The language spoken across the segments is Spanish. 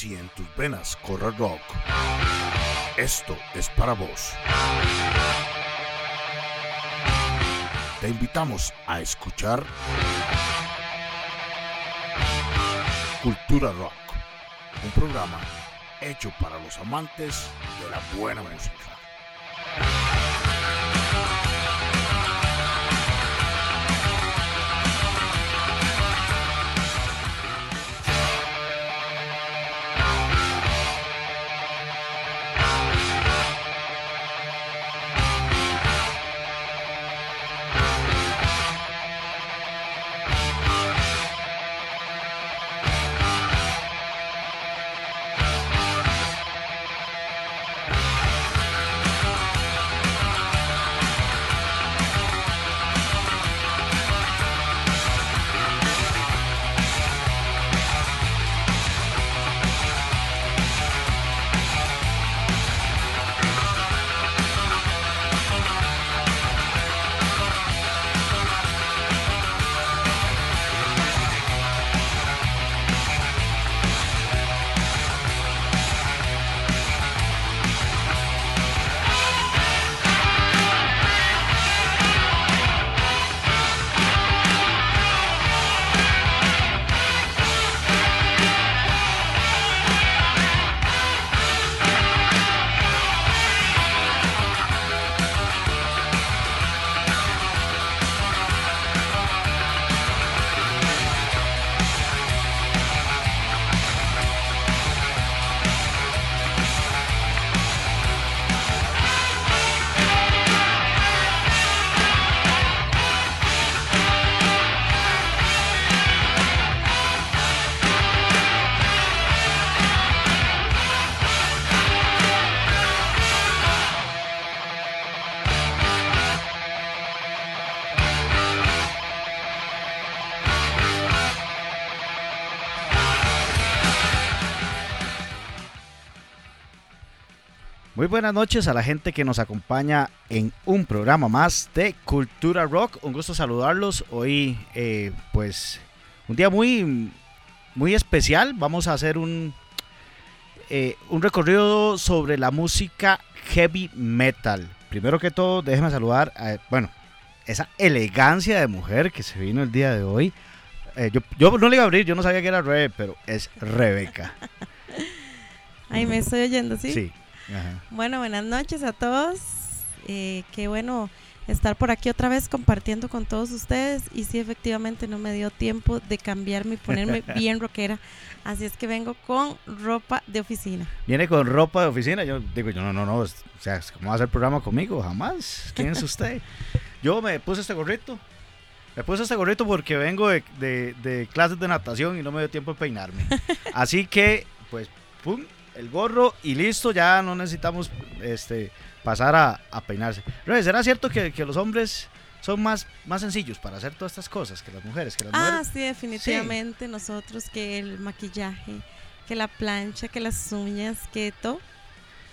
Si en tus venas corre rock, esto es para vos. Te invitamos a escuchar Cultura Rock, un programa hecho para los amantes de la buena música. Buenas noches a la gente que nos acompaña en un programa más de Cultura Rock. Un gusto saludarlos. Hoy, eh, pues, un día muy, muy especial. Vamos a hacer un, eh, un recorrido sobre la música heavy metal. Primero que todo, déjenme saludar a, bueno, esa elegancia de mujer que se vino el día de hoy. Eh, yo, yo no le iba a abrir, yo no sabía que era Rebe, pero es Rebeca. Ay, me estoy oyendo, ¿sí? Sí. Ajá. Bueno, buenas noches a todos. Eh, qué bueno estar por aquí otra vez compartiendo con todos ustedes. Y sí, efectivamente no me dio tiempo de cambiarme y ponerme bien rockera. Así es que vengo con ropa de oficina. Viene con ropa de oficina. Yo digo, yo no, no, no. O sea, ¿cómo va a hacer programa conmigo? Jamás. ¿Quién es usted? Yo me puse este gorrito. Me puse este gorrito porque vengo de, de- de clases de natación y no me dio tiempo de peinarme. Así que, pues, pum, el gorro y listo. Ya no necesitamos este, pasar a, a peinarse. ¿será cierto que, que los hombres son más, más sencillos para hacer todas estas cosas que las mujeres? Que las Ah, mujeres sí, definitivamente nosotros que el maquillaje, que la plancha, que las uñas, que todo,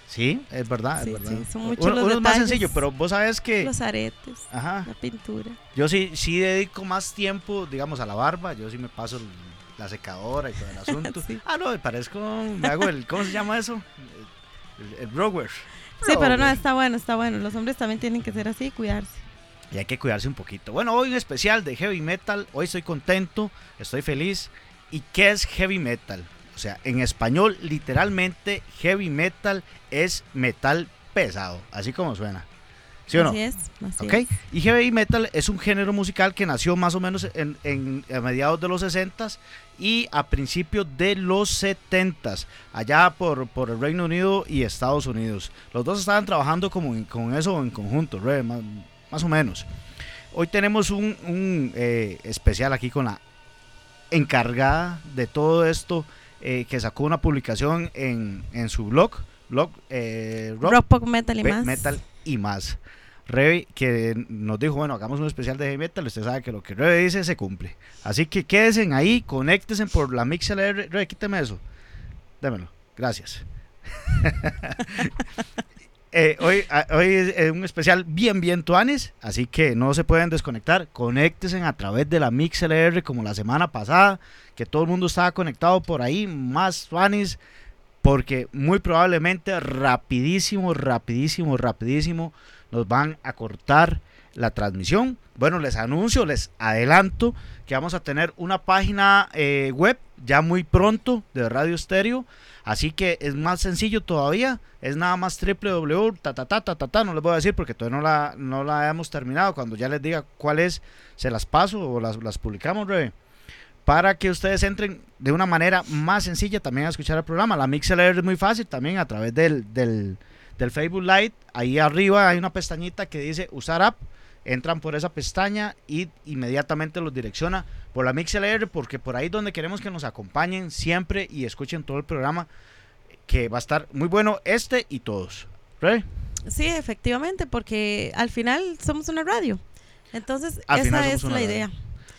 Sí, es verdad, Sí, es verdad. sí, son muchos uno los uno es más sencillo, pero vos sabes que... los aretes, Ajá. la pintura. Yo sí, sí dedico más tiempo, digamos, a la barba. Yo sí me paso la secadora y todo el asunto. Sí. Ah, no, me parezco, me hago el, ¿cómo se llama eso? El, el blower. Sí, pero no, está bueno, está bueno. Los hombres también tienen que ser así y cuidarse. Y hay que cuidarse un poquito. Bueno, hoy un especial de heavy metal. Hoy estoy contento, estoy feliz. ¿Y qué es heavy metal? O sea, en español, literalmente, heavy metal es metal pesado, así como suena. ¿Sí o no? Así es, así ¿Ok? es. Y heavy metal es un género musical que nació más o menos en, en- a mediados de los 60 y a principios de los 70 allá por, por el Reino Unido y Estados Unidos. Los dos estaban trabajando como en- con eso en conjunto, más, más o menos. Hoy tenemos un, un, eh, especial aquí con la encargada de todo esto eh, que sacó una publicación en, en su blog, blog eh, Rock Rock, pop, metal y Pe- más. metal y más. Rebe que nos dijo, bueno, hagamos un especial de heavy metal, usted sabe que lo que Rebe dice se cumple. Así que quédense ahí, conéctense por la MixLR. Rebe, quíteme eso. Démelo, gracias. Eh, hoy, ah, hoy es un especial bien, bien tuanis, así que no se pueden desconectar. Conéctense a través de la MixLR como la semana pasada, que todo el mundo estaba conectado por ahí, más tuanis, porque muy probablemente rapidísimo, rapidísimo, rapidísimo nos van a cortar la transmisión. Bueno, les anuncio, les adelanto que vamos a tener una página eh, web ya muy pronto de Radio Estéreo. Así que es más sencillo todavía. Es nada más www. Ta, ta, no les voy a decir porque todavía no la, no la hemos terminado. Cuando ya les diga cuál es, se las paso o las, las publicamos, breve. Para que ustedes entren de una manera más sencilla también a escuchar el programa. La MixLR es muy fácil también a través del, del Facebook Live. Ahí arriba hay una pestañita que dice usar app entran por esa pestaña y inmediatamente los direcciona por la MixLR porque por ahí es donde queremos que nos acompañen siempre y escuchen todo el programa que va a estar muy bueno este y todos. Sí, efectivamente, porque al final somos una radio. Entonces, esa es la idea.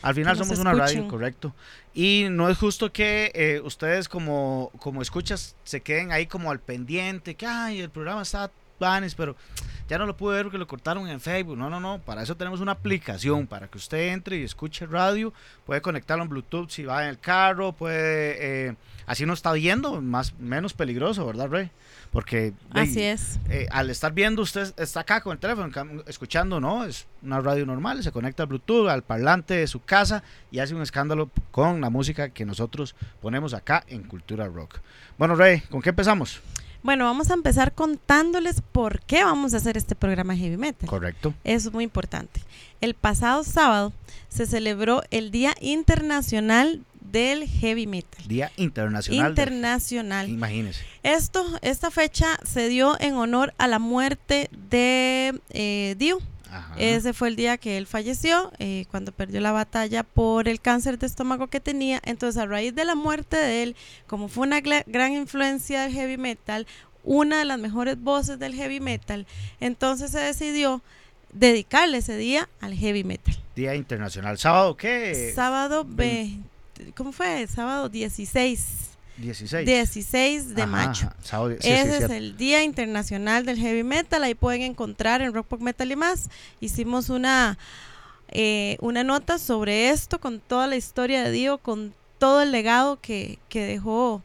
Al final somos una radio, correcto. Y no es justo que eh, ustedes como, como escuchas se queden ahí como al pendiente, que ay, el programa está planes, pero ya no lo pude ver porque lo cortaron en Facebook. No, no, no. Para eso tenemos una aplicación para que usted entre y escuche radio. Puede conectarlo en Bluetooth si va en el carro. Puede. Eh, así no está viendo, más menos peligroso, ¿verdad, Rey? Porque. Así es. Eh, al estar viendo, usted está acá con el teléfono, escuchando, ¿no? Es una radio normal. Se conecta al Bluetooth, al parlante de su casa y hace un escándalo con la música que nosotros ponemos acá en Cultura Rock. Bueno, Rey, ¿con qué empezamos? Bueno, vamos a empezar contándoles por qué vamos a hacer este programa Heavy Metal. Correcto. Eso es muy importante. El pasado sábado se celebró el Día Internacional del Heavy Metal. Día Internacional. Internacional. Imagínese. Esto, esta fecha se dio en honor a la muerte de eh, Dio ese fue el día que él falleció, eh, cuando perdió la batalla por el cáncer de estómago que tenía. Entonces, a raíz de la muerte de él, como fue una gran influencia del heavy metal, una de las mejores voces del heavy metal, entonces se decidió dedicarle ese día al heavy metal. Día Internacional. ¿Sábado qué? Sábado, ¿cómo fue? Sábado 16 16. 16 de mayo. Ese es el Día Internacional del Heavy Metal. Ahí pueden encontrar en Rock Pop Metal y más. Hicimos una, eh, una nota sobre esto con toda la historia de Dio, con todo el legado que, que dejó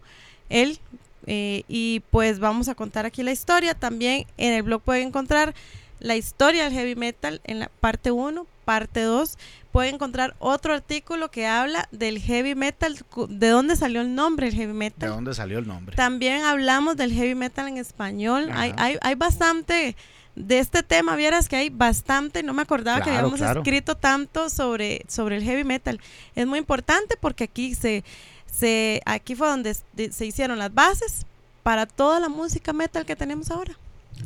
él. Eh, y pues vamos a contar aquí la historia. También en el blog pueden encontrar la historia del heavy metal en la parte 1, parte 2 puede encontrar otro artículo que habla del heavy metal, de dónde salió el nombre del heavy metal. De dónde salió el nombre. También hablamos del heavy metal en español. Hay, hay, hay, bastante de este tema, vieras que hay bastante, no me acordaba que habíamos escrito tanto sobre, sobre el heavy metal. Es muy importante porque aquí se, se aquí fue donde se hicieron las bases para toda la música metal que tenemos ahora.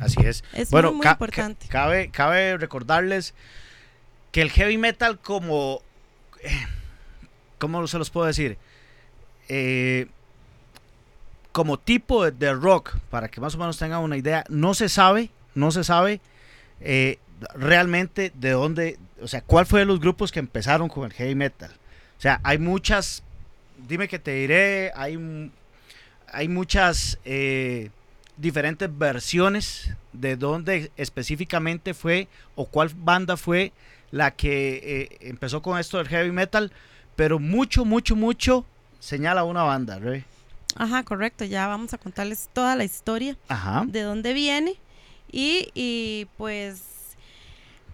Así es. Es muy, muy importante. Cabe, cabe recordarles que el heavy metal como... Eh, ¿Cómo se los puedo decir? Eh, como tipo de, rock, para que más o menos tengan una idea, no se sabe, no se sabe eh, realmente de dónde, o sea, cuál fue de los grupos que empezaron con el heavy metal. O sea, hay muchas, dime que te diré, hay, hay muchas diferentes versiones de dónde específicamente fue o cuál banda fue la que eh, empezó con esto del heavy metal, pero mucho, mucho, mucho señala una banda, ¿re? Ajá, correcto, ya vamos a contarles toda la historia de dónde viene y, y pues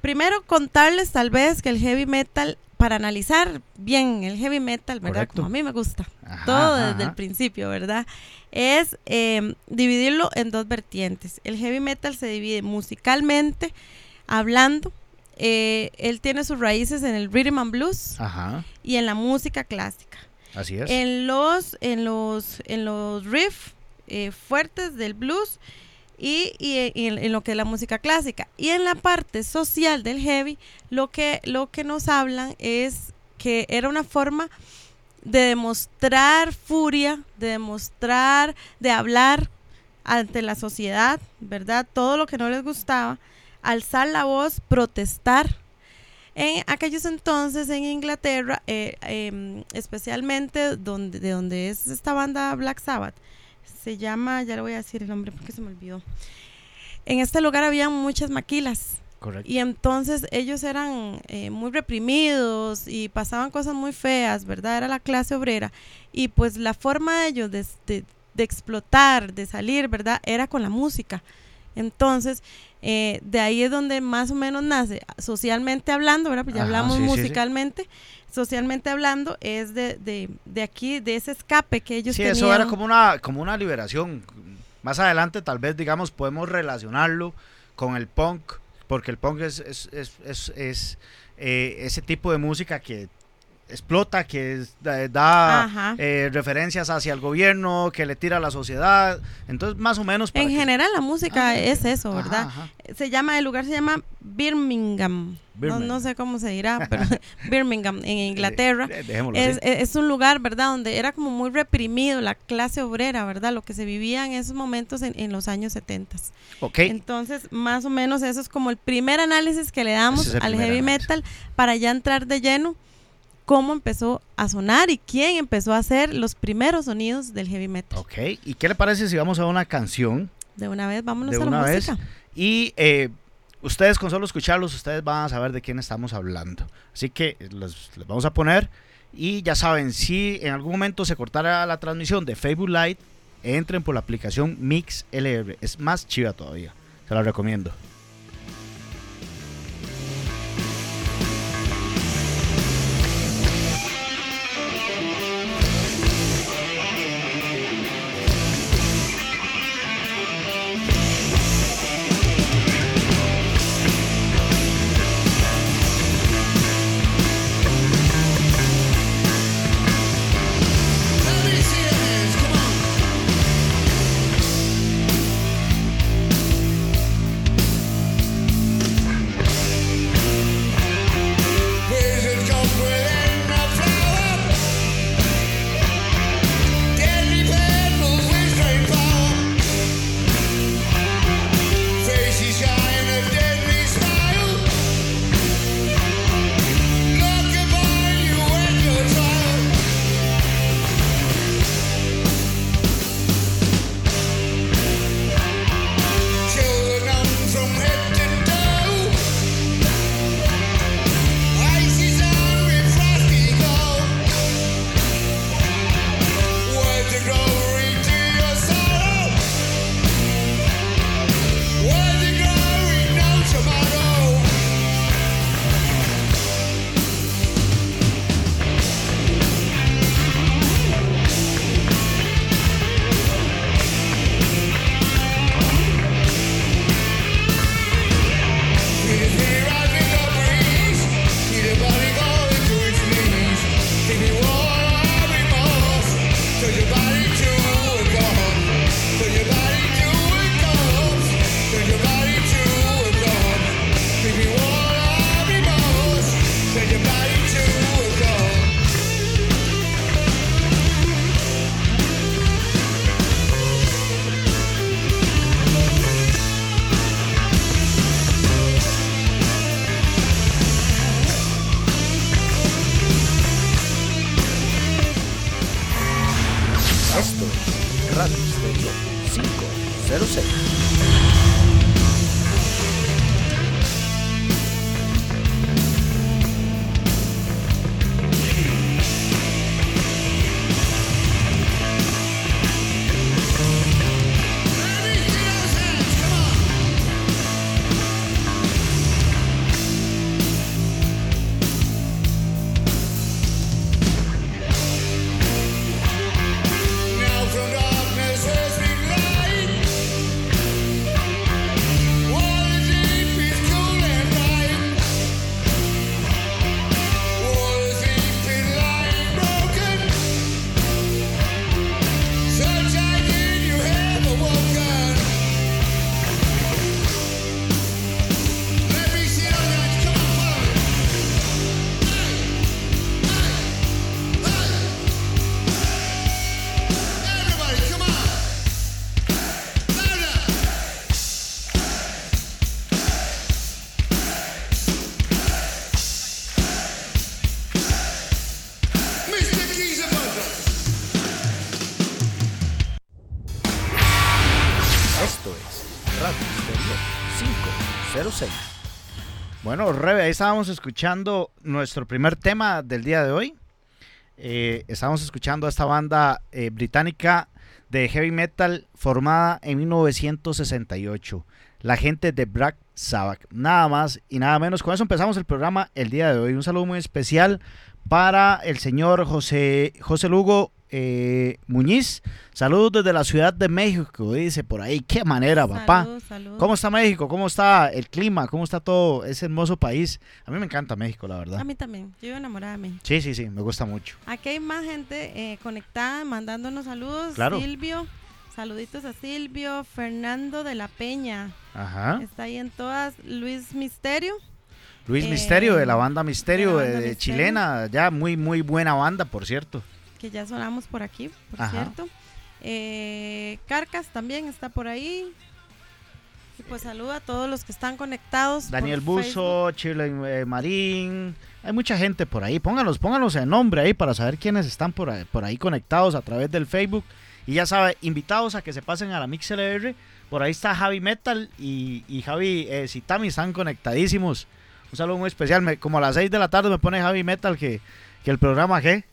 primero contarles tal vez que el heavy metal para analizar bien el heavy metal, ¿verdad? Como a mí me gusta, todo desde el principio, ¿verdad? Es em, dividirlo en dos vertientes. El heavy metal se divide musicalmente, hablando, eh, él tiene sus raíces en el rhythm and blues y en la música clásica. Así es. En los, en los, en los riffs eh, fuertes del blues y, en, lo que es la música clásica. Y en la parte social del heavy, lo que, lo que nos hablan es que era una forma de demostrar furia, de demostrar, de hablar ante la sociedad, ¿verdad? Todo lo que no les gustaba alzar la voz, protestar. En aquellos entonces en Inglaterra, eh, em, especialmente donde, de donde es esta banda Black Sabbath, se llama, ya le voy a decir el nombre porque se me olvidó. en este lugar había muchas maquilas. Correcto. Y entonces ellos eran eh, muy reprimidos y pasaban cosas muy feas, ¿verdad? Era la clase obrera. Y pues la forma de ellos de, de- de explotar, de salir, ¿verdad? Era con la música. Entonces, eh, de ahí es donde más o menos nace, socialmente hablando, ¿verdad? Pues ya Ajá, hablamos sí, sí, sí. musicalmente. Socialmente hablando, es de, de, de aquí, de ese escape que ellos Sí, tenían. eso era como una, como una liberación. Más adelante tal vez, digamos, podemos relacionarlo con el punk, porque el punk es, es, es, es- es, eh, ese tipo de música que explota, que es- da, eh, referencias hacia el gobierno, que le tira a la sociedad. Entonces, más o menos... para En que- general la música Ah, es eso, Ajá, ¿verdad? ajá. Se llama, el lugar se llama Birmingham. No, Birmingham. no sé cómo se dirá, pero Birmingham, en Inglaterra. Eh, Es, es- un lugar, ¿verdad? Donde era como muy reprimido la clase obrera, ¿verdad? Lo que se vivía en esos momentos en, en los años 70. Ok. Entonces, más o menos eso es como el primer análisis que le damos es al heavy análisis. metal para ya entrar de lleno cómo empezó a sonar y quién empezó a hacer los primeros sonidos del heavy metal. Ok. ¿Y qué le parece si vamos a una canción? De una vez, vámonos De a la una vez. música. Y eh, ustedes con solo escucharlos, ustedes van a saber de quién estamos hablando. Así que los, los vamos a poner. Y ya saben, si en algún momento se cortara la transmisión de Facebook Live, entren por la aplicación Mix LR. Es más chiva todavía. Se la recomiendo. 06. Bueno, Rebe, ahí estábamos escuchando nuestro primer tema del día de hoy. Eh, estábamos escuchando a esta banda eh, británica de heavy metal formada en 1968. La gente de Black Sabbath. Nada más y nada menos. Con eso empezamos el programa el día de hoy. Un saludo muy especial para el señor José, José Lugo eh, Muñiz. Saludos desde la Ciudad de México, dice por ahí. Qué manera, papá. Saludos, saludos. ¿Cómo está México? ¿Cómo está el clima? ¿Cómo está todo ese hermoso país? A mí me encanta México, la verdad. A mí también. Yo vivo enamorada de México. Sí, sí, sí, me gusta mucho. Aquí hay más gente eh, conectada, mandándonos saludos. Claro. Silvio, saluditos a Silvio. Fernando de la Peña, Ajá. está ahí en todas. Luis Misterio, Luis Eh, Misterio, de la banda Misterio, de la de, banda de Misterio. chilena, ya muy, muy buena banda, por cierto. Que ya sonamos por aquí, por Ajá. cierto. Eh, Carcas también está por ahí. Y pues saluda a todos los que están conectados. Daniel. Buzo, Chile eh, Marín, hay mucha gente por ahí. Pónganos, pónganos el nombre ahí para saber quiénes están por ahí, por ahí conectados a través del Facebook. Y ya sabe, invitados a que se pasen a la MixLR. Por ahí está Javi Metal y, y Javi eh, Sitami, están conectadísimos. Un saludo muy especial. Me- como a las 6 de la tarde me pone Javi Metal que, que el programa ¿qué?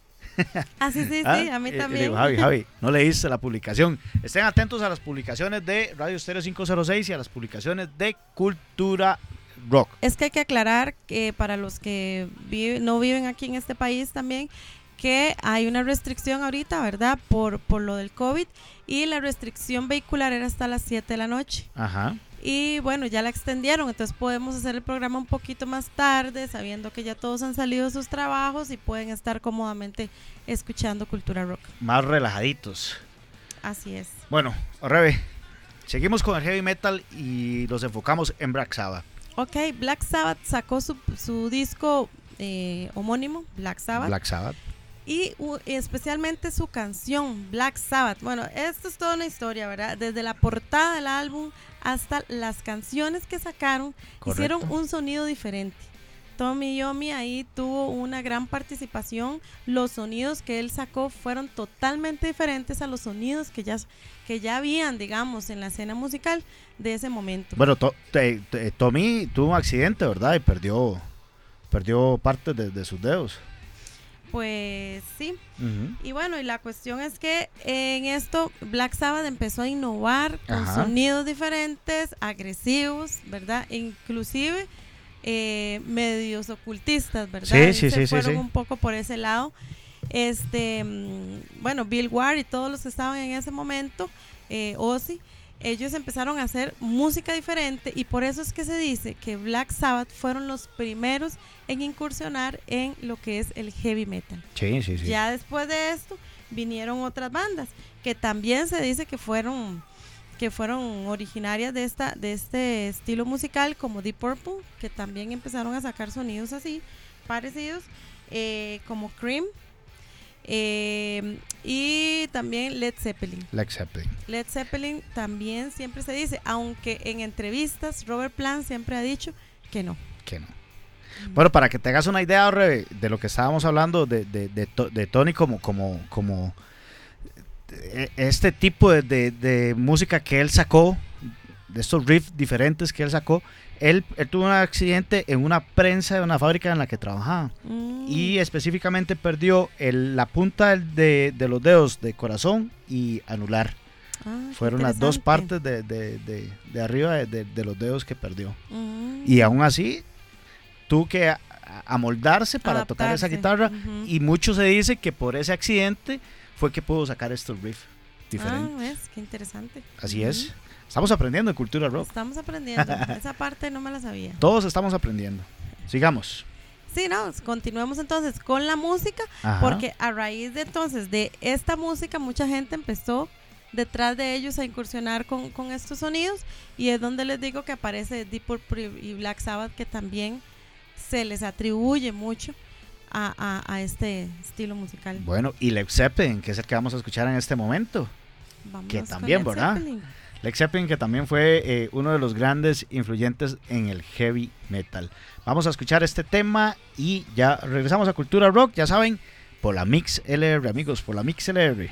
Ah, sí, sí, sí, ¿Ah? a mí Y- y le también. digo, Javi, Javi, no leíste la publicación. Estén atentos a las publicaciones de Radio Stereo 506 y a las publicaciones de Cultura Rock. Es que hay que aclarar que para los que vive- no viven aquí en este país también, que hay una restricción ahorita, ¿verdad? Por, por lo del COVID y la restricción vehicular era hasta las 7 de la noche. Ajá. Y bueno, ya la extendieron, entonces podemos hacer el programa un poquito más tarde, sabiendo que ya todos han salido de sus trabajos y pueden estar cómodamente escuchando Cultura Rock. Más relajaditos. Así es. Bueno, Rebe, seguimos con el heavy metal y los enfocamos en Black Sabbath. Ok, Black Sabbath sacó su, su disco eh, homónimo, Black Sabbath. Black Sabbath. Y especialmente su canción, Black Sabbath. Bueno, esto es toda una historia, ¿verdad? Desde la portada del álbum hasta las canciones que sacaron, Correcto. hicieron un sonido diferente. Tommy Yomi ahí tuvo una gran participación. Los sonidos que él sacó fueron totalmente diferentes a los sonidos que ya, que ya habían, digamos, en la escena musical de ese momento. Bueno, to- te- te- Tommy tuvo un accidente, ¿verdad? Y perdió, perdió parte de, de sus dedos. Pues sí. Y bueno, y la cuestión es que en esto Black Sabbath empezó a innovar con Ajá. sonidos diferentes, agresivos, ¿verdad? Inclusive eh, medios ocultistas, ¿verdad? Sí, sí, se sí, fueron un poco por ese lado. Este, mm, bueno, Bill Ward y todos los que estaban en ese momento, eh, Ozzy, ellos empezaron a hacer música diferente y por eso es que se dice que Black Sabbath fueron los primeros en incursionar en lo que es el heavy metal. Sí, sí, sí. Ya después de esto vinieron otras bandas que también se dice que fueron que fueron originarias de esta de este estilo musical como Deep Purple que también empezaron a sacar sonidos así parecidos eh, como Cream eh, y también Led Zeppelin Led Zeppelin. Led Zeppelin también siempre se dice aunque en entrevistas Robert Plant siempre ha dicho que no Que no. Bueno, para que te hagas una idea, Rebe, de lo que estábamos hablando de, de, de, To- de Tony como, como, como eh, este tipo de música que él sacó, de estos riffs diferentes que él sacó, él, él tuvo un accidente en una prensa de una fábrica en la que trabajaba Mm, y específicamente perdió el- la punta de, de los dedos de corazón y anular. ah, Fueron las dos partes de, de- de- arriba de- los dedos que perdió. Mm. Y aún así, tuvo que amoldarse para tocar esa Adaptarse. guitarra. Y mucho se dice que por ese accidente fue que pudo sacar estos riffs diferentes. Ah, ves, qué interesante. Así es. Estamos aprendiendo en Cultura Rock. Estamos aprendiendo. Esa parte no me la sabía. Todos estamos aprendiendo. Sigamos. Sí, no, continuemos entonces con la música, Ajá. porque a raíz de entonces de esta música, mucha gente empezó detrás de ellos a incursionar con, con estos sonidos y es donde les digo que aparece Deep Purple y Black Sabbath que también se les atribuye mucho a, a- a este estilo musical. Bueno, y Led Zeppelin, que es el que vamos a escuchar en este momento. Vámonos que también, ¿verdad? Zeppelin. Led Zeppelin, que también fue eh, uno de los grandes influyentes en el heavy metal. Vamos a escuchar este tema y ya regresamos a Cultura Rock, ya saben, por la Mix LR, amigos, por la Mix LR.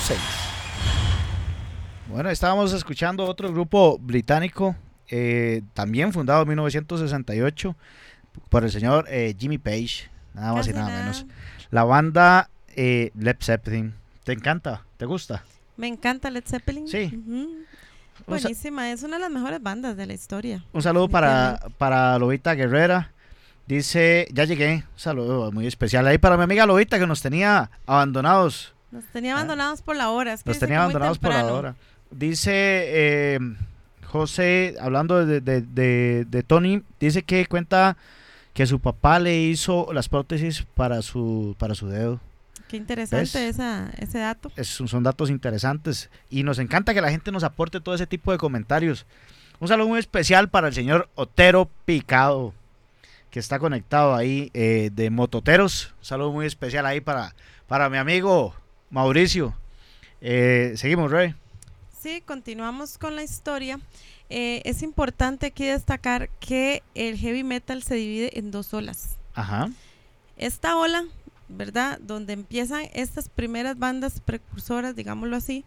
6. Bueno, estábamos escuchando otro grupo británico, eh, también fundado en 1968 por el señor eh, Jimmy Page, nada más y nada, menos. La banda eh, Led Zeppelin. ¿Te encanta? ¿Te gusta? Me encanta Led Zeppelin. Sí. Buenísima, es una de las mejores bandas de la historia. Un saludo para, para Guerrera. Dice, ya llegué, un saludo muy especial ahí para mi amiga Lobita que nos tenía abandonados nos tenía abandonados por la hora. es que Los dice tenía abandonados por temprano. ahora. Dice eh, José, hablando de, de- de- de Tony, dice que cuenta que su papá le hizo las prótesis para su, para su dedo. Qué interesante ese dato. Es- son datos interesantes y nos encanta que la gente nos aporte todo ese tipo de comentarios. Un saludo muy especial para el señor Otero Picado, que está conectado ahí eh, de Mototeros. Un saludo muy especial ahí para, para mi amigo Mauricio. Eh, seguimos, Rey. Sí, continuamos con la historia. Eh, es importante aquí destacar que el heavy metal se divide en dos olas. Ajá. Esta ola, ¿verdad? Donde empiezan estas primeras bandas precursoras, digámoslo así,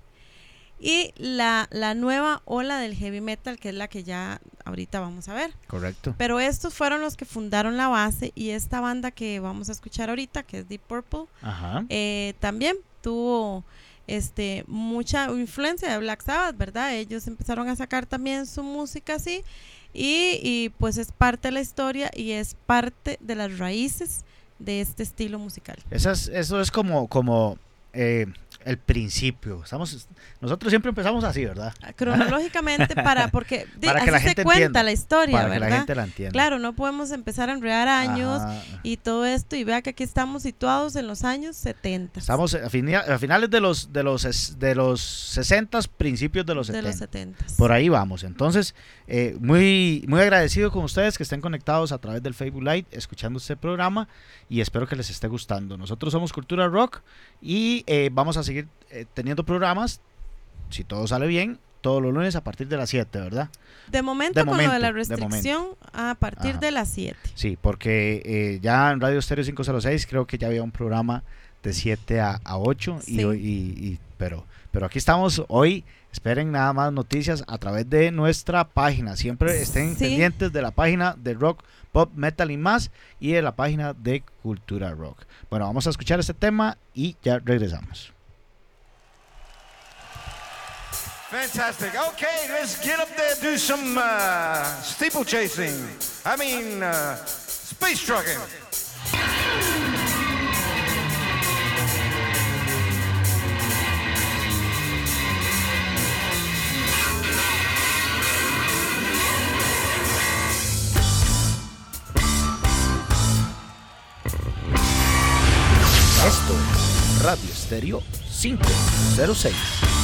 y la, la nueva ola del heavy metal, que es la que ya ahorita vamos a ver. Correcto. Pero estos fueron los que fundaron la base y esta banda que vamos a escuchar ahorita, que es Deep Purple, Ajá. eh, también tuvo este mucha influencia de Black Sabbath, ¿verdad? Ellos empezaron a sacar también su música así y, y, pues es parte de la historia y es parte de las raíces de este estilo musical. Esas- eso es como, como eh, el principio. Estamos, nosotros siempre empezamos así, ¿verdad? Cronológicamente para porque Para que la así gente se cuenta entienda, la historia, Para que ¿verdad? la gente la entienda. Claro, no podemos empezar a enredar años Ajá. y todo esto y vea que aquí estamos situados en los años 70. Estamos a, finales de los de los de los 60 principios de los de 70. los 70. Por ahí vamos. Entonces, eh, muy muy agradecido con ustedes que estén conectados a través del Facebook Live escuchando este programa y espero que les esté gustando. Nosotros somos Cultura Rock y eh, vamos a seguir eh, teniendo programas si todo sale bien todos los lunes a partir de las 7, ¿verdad? De momento, De con lo de la de restricción a partir Ajá. de las 7. Sí, porque eh, ya en Radio Stereo 506 creo que ya había un programa de 7 a, a 8, y, Sí. hoy- y- y- pero, pero aquí estamos hoy. Esperen nada más noticias a través de nuestra página. Siempre estén Sí. pendientes de la página de Rock, Pop, Metal y más y de la página de Cultura Rock. Bueno, vamos a escuchar este tema y ya regresamos. Fantastic. Okay, let's get up there, do some uh, steeplechasing. I mean, uh, space trucking. Esto es Radio Stereo 506.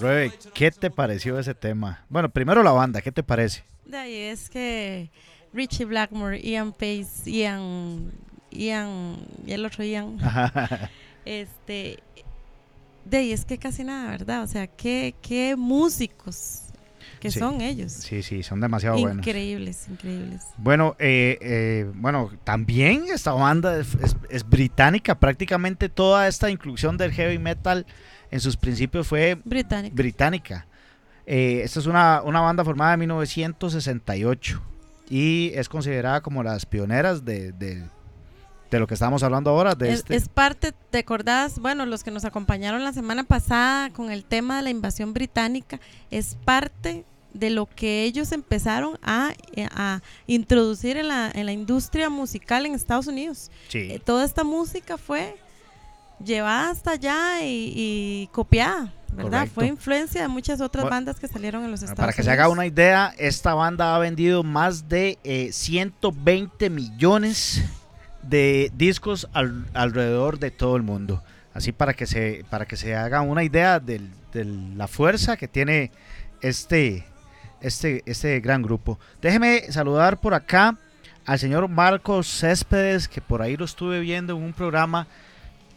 Rebe, ¿qué te pareció ese tema? Bueno, primero la banda, ¿qué te parece? De ahí es que Richie Blackmore, Ian Pace, Ian, Ian, y el otro Ian, este, de ahí es que casi nada, ¿verdad? O sea, qué, qué músicos que Sí. son ellos. Sí, sí, son demasiado buenos. increíbles, increíbles. Bueno, eh, eh, bueno, también esta banda es, es- es británica. Prácticamente toda esta inclusión del heavy metal en sus principios fue británica. Eh, esta es una, una banda formada en 1968 y es considerada como las pioneras de, de- de lo que estamos hablando ahora. De Es, este. es parte, ¿te acordás? Bueno, los que nos acompañaron la semana pasada con el tema de la invasión británica, es parte de lo que ellos empezaron a, eh, a introducir en la, en la industria musical en Estados Unidos. sí. Eh, toda esta música fue llevada hasta allá y, y copiada, ¿verdad? Correcto. Fue influencia de muchas otras Bueno, bandas que salieron en los Estados Para que Unidos. se haga una idea, esta banda ha vendido más de eh, 120 millones de discos al- alrededor de todo el mundo. Así para que se, para que se haga una idea del- de la fuerza que tiene este, este, este gran grupo. Déjeme saludar por acá al señor Marcos Céspedes, que por ahí lo estuve viendo en un programa,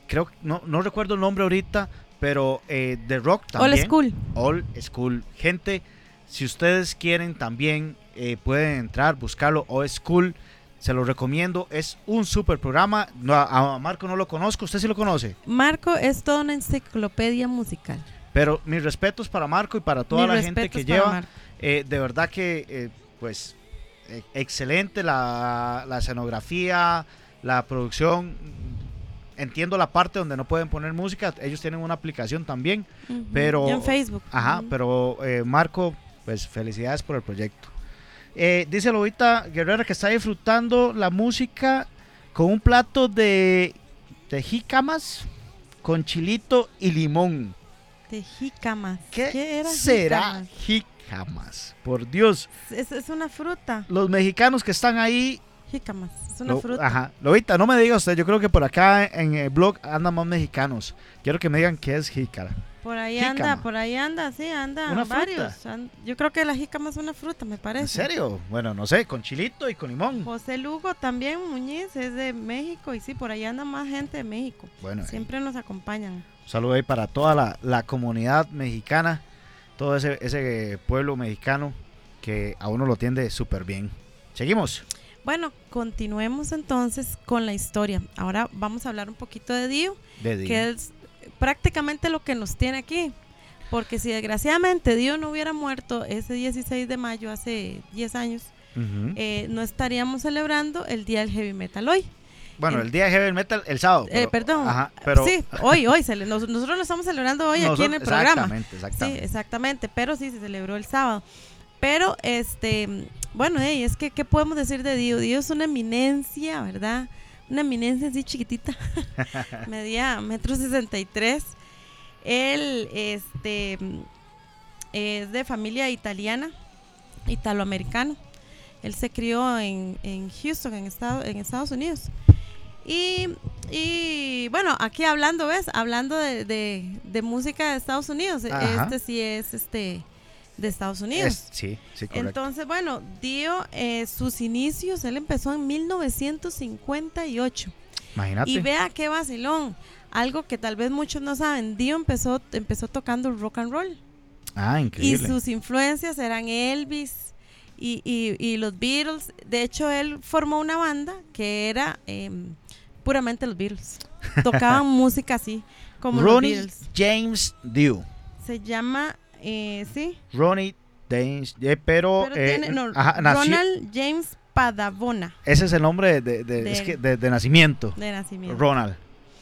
creo que no, no recuerdo el nombre ahorita, pero eh, de rock también. Old School. All School. Gente, si ustedes quieren también eh, pueden entrar, buscarlo. All School. Se lo recomiendo. Es un super programa. No, a, Marco no lo conozco. ¿Usted sí lo conoce? Marco es toda una enciclopedia musical. Pero mis respetos para Marco y para toda Mis la gente que lleva. Eh, de verdad que, eh, pues, eh, excelente la, la escenografía, la producción. Entiendo la parte donde no pueden poner música. Ellos tienen una aplicación también. Ujú. pero- Y en Facebook. Ajá, pero eh, Marco, pues felicidades por el proyecto. Eh, dice Lobita Guerrera que está disfrutando la música con un plato de, de jícamas con chilito y limón. De jícamas. ¿Qué, era será jícamas? jícamas? Por Dios, Es, es una fruta. los mexicanos que están ahí. Jícamas. Es una lo- fruta. Ajá, Lobita, no me diga usted, yo creo que por acá en el blog andan más mexicanos. Quiero que me digan qué es jícara. Por ahí Jícama. anda, por ahí anda, sí, anda. ¿Una fruta? varios. Yo creo que la jícama es una fruta, me parece. ¿En serio? Bueno, no sé, con chilito y con limón. José Lugo también, Muñiz, es de México y sí, por ahí anda más gente de México. Bueno, Siempre nos acompañan. Un saludo ahí para toda la, la comunidad mexicana, todo ese, ese pueblo mexicano que a uno lo atiende súper bien. Seguimos. Bueno, continuemos entonces con la historia. Ahora vamos a hablar un poquito de Dio, De que es prácticamente lo que nos tiene aquí. Porque si desgraciadamente Dio no hubiera muerto ese 16 de mayo, hace 10 años, eh, no estaríamos celebrando el Día del Heavy Metal hoy. bueno, en- el día de heavy metal el sábado. Eh, perdón. Ajá, pero sí, hoy, hoy. nos- nosotros lo estamos celebrando hoy aquí en el programa. Exactamente, exactamente. Sí, exactamente, pero sí se celebró el sábado. Pero, este, bueno, ey, es que, ¿qué podemos decir de Dio? Dio es una eminencia, ¿verdad? Una eminencia así chiquitita, medía metro sesenta y tres. Él, este, es de familia italiana, italoamericano. Él se crió en, en Houston, en, Estado- en Estados Unidos. Y, y, bueno, aquí hablando, ¿ves? Hablando de, de- de música de Estados Unidos. Ajá. Este sí es este de Estados Unidos. Es- sí, sí, correcto. Entonces, bueno, Dio, eh, sus inicios, él empezó en 1958. Imagínate. Y vea qué vacilón. Algo que tal vez muchos no saben, Dio empezó, empezó tocando rock and roll. ah, Y increíble. sus influencias eran Elvis y, y- y los Beatles. De hecho, él formó una banda que era em, puramente los Beatles. Tocaban música así, como Ronnie los Beatles. James Dio. Se llama, eh, sí, Ronnie James, eh, pero, pero eh, tiene, no, ajá, nació- Ronald James Padavona ese es el nombre de, de- de- es De- que de- de nacimiento. de nacimiento. Ronald.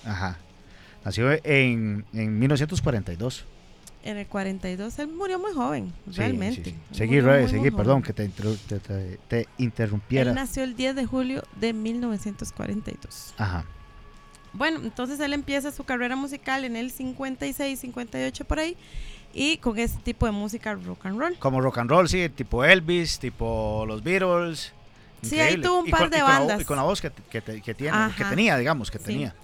Ajá. Nació en, en 1942. En el 42 él murió muy joven, Sí, realmente. sí, sí. Seguí, muy, seguí, perdón que te, te- te- te Él interrumpiera. nació el 10 de julio de 1942. Ajá. Bueno, entonces él empieza su carrera musical en el 56, 58 por ahí y con este tipo de música rock and roll. Como rock and roll, sí, tipo Elvis, tipo los Beatles. Sí, ahí tuvo un par con- de la bandas. y con la voz que, que, que tiene, que tenía, digamos, que Sí. tenía.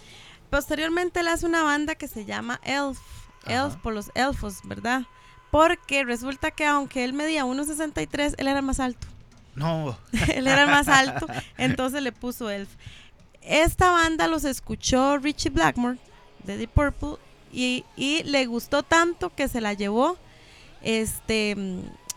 Posteriormente él hace una banda que se llama Elf, Ajá. Elf por los elfos, ¿verdad? Porque resulta que aunque él medía 1.63, él era más alto. No, él era más alto, entonces le puso Elf. Esta banda los escuchó Richie Blackmore de Deep Purple y, y le gustó tanto que se la llevó, este,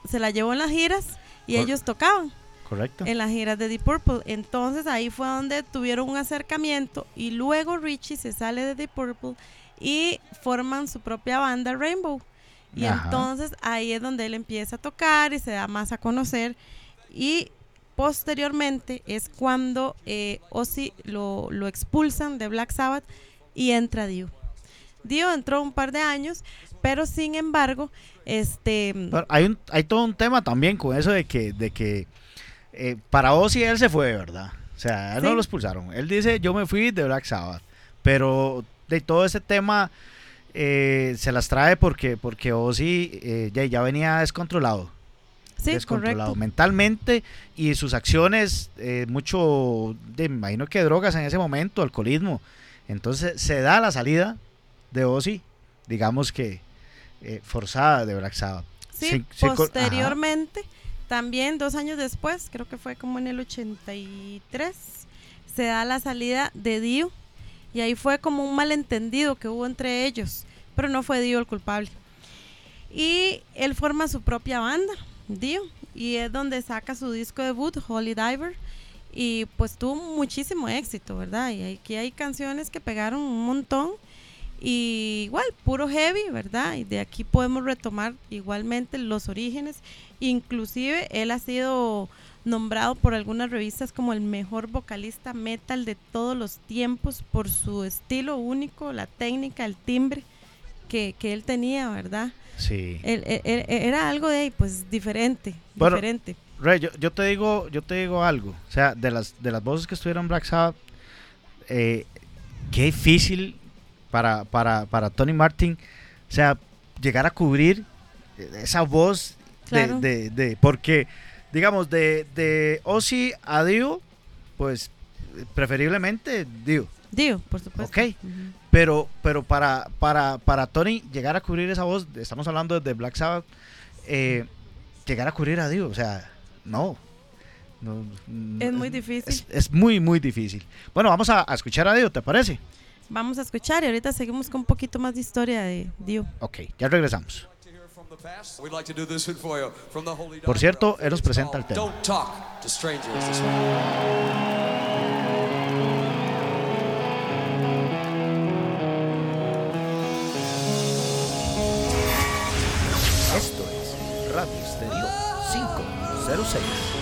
se la llevó en las giras y Cor- ellos tocaban correcto. en las giras de Deep Purple. Entonces ahí fue donde tuvieron un acercamiento y luego Richie se sale de Deep Purple y forman su propia banda Rainbow. Y Ajá. entonces ahí es donde él empieza a tocar y se da más a conocer. Y posteriormente es cuando eh, Ozzy lo, lo expulsan de Black Sabbath y entra Dio. Dio entró un par de años, pero sin embargo, este... Hay, un, hay todo un tema también con eso de que, de que eh, para Ozzy él se fue, ¿verdad? O sea, él no lo expulsaron. Él dice, yo me fui de Black Sabbath. Pero de todo ese tema eh, se las trae porque, porque Ozzy eh, ya, ya venía descontrolado. Sí, descontrolado correcto. mentalmente y sus acciones, eh, mucho, de, me imagino que drogas en ese momento, alcoholismo. Entonces se da la salida de Ozzy, digamos que eh, forzada de Black Sabbath. Sí, posteriormente, también dos años después, creo que fue como en el 83, se da la salida de Dio y ahí fue como un malentendido que hubo entre ellos, pero no fue Dio el culpable. Y él forma su propia banda, Dio, y es donde saca su disco debut, Holy Diver, y pues tuvo muchísimo éxito, ¿verdad? Y aquí hay canciones que pegaron un montón. Y igual, puro heavy, ¿verdad? Y de aquí podemos retomar igualmente los orígenes. Inclusive él ha sido nombrado por algunas revistas como el mejor vocalista metal de todos los tiempos por su estilo único, la técnica, el timbre que, que él tenía, ¿verdad? Sí. Él- él- él- era algo de ahí, pues diferente, Bueno, diferente. Rey, yo, yo te digo, yo te digo algo. O sea, de las, de las voces que estuvieron en Black Sabbath, eh, qué difícil para, para, para Tony Martin, o sea, llegar a cubrir esa voz de, Claro. de, de- porque, digamos, de, de Ozzy a Dio, pues preferiblemente Dio, Dio, por supuesto. Ok. Pero, pero para, para, para Tony llegar a cubrir esa voz, estamos hablando de Black Sabbath, eh, llegar a cubrir a Dio, o sea, no. No, no, Es muy difícil. Es, es muy, muy difícil. Bueno, vamos a, a escuchar a Dio, ¿te parece? Vamos a escuchar y ahorita seguimos con un poquito más de historia de Dio. Ok, ya regresamos. Por cierto, él nos presenta el tema. Don't talk to strangers. This one. Esto es Radio Estéreo 506.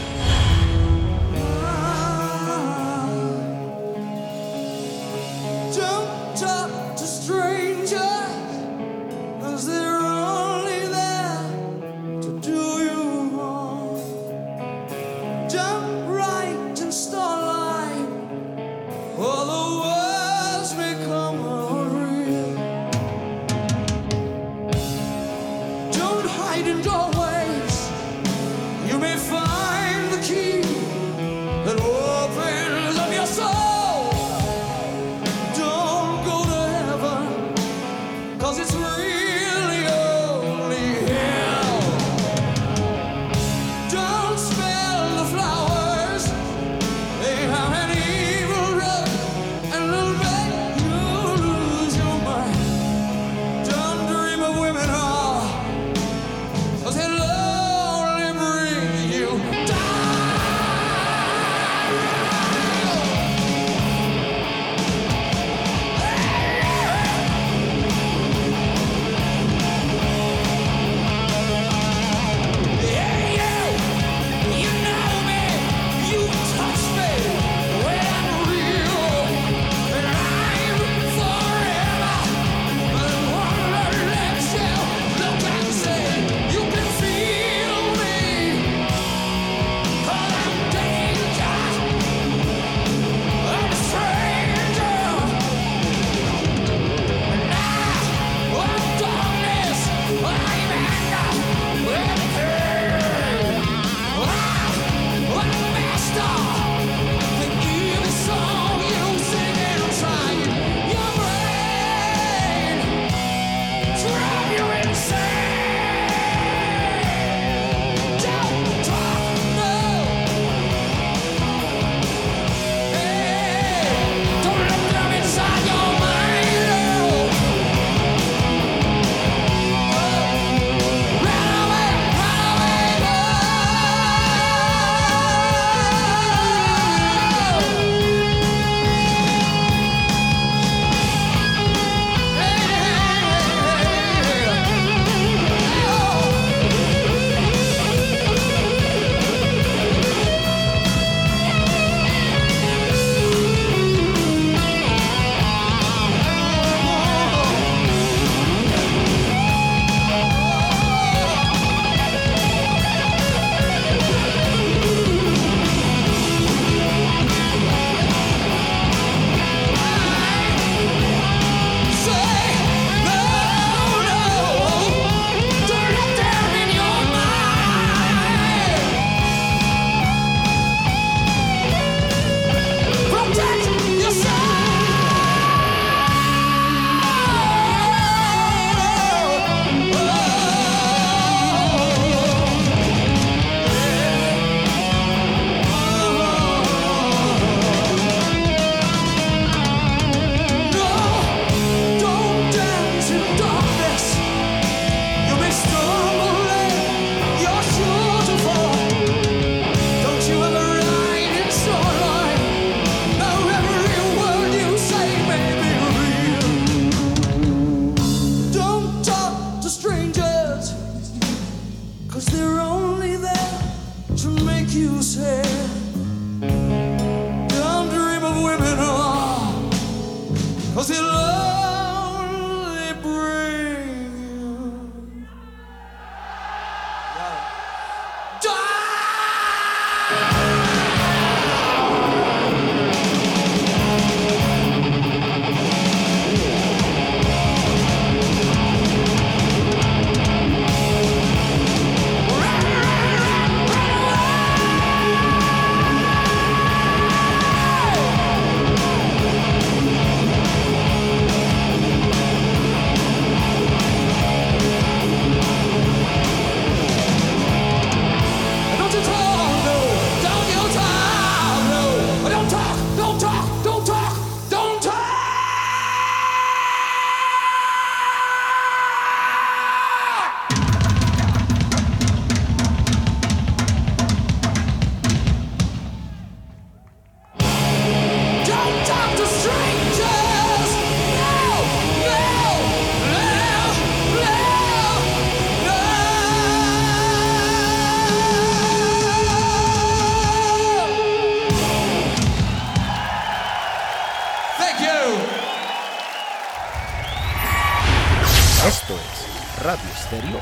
Thank you.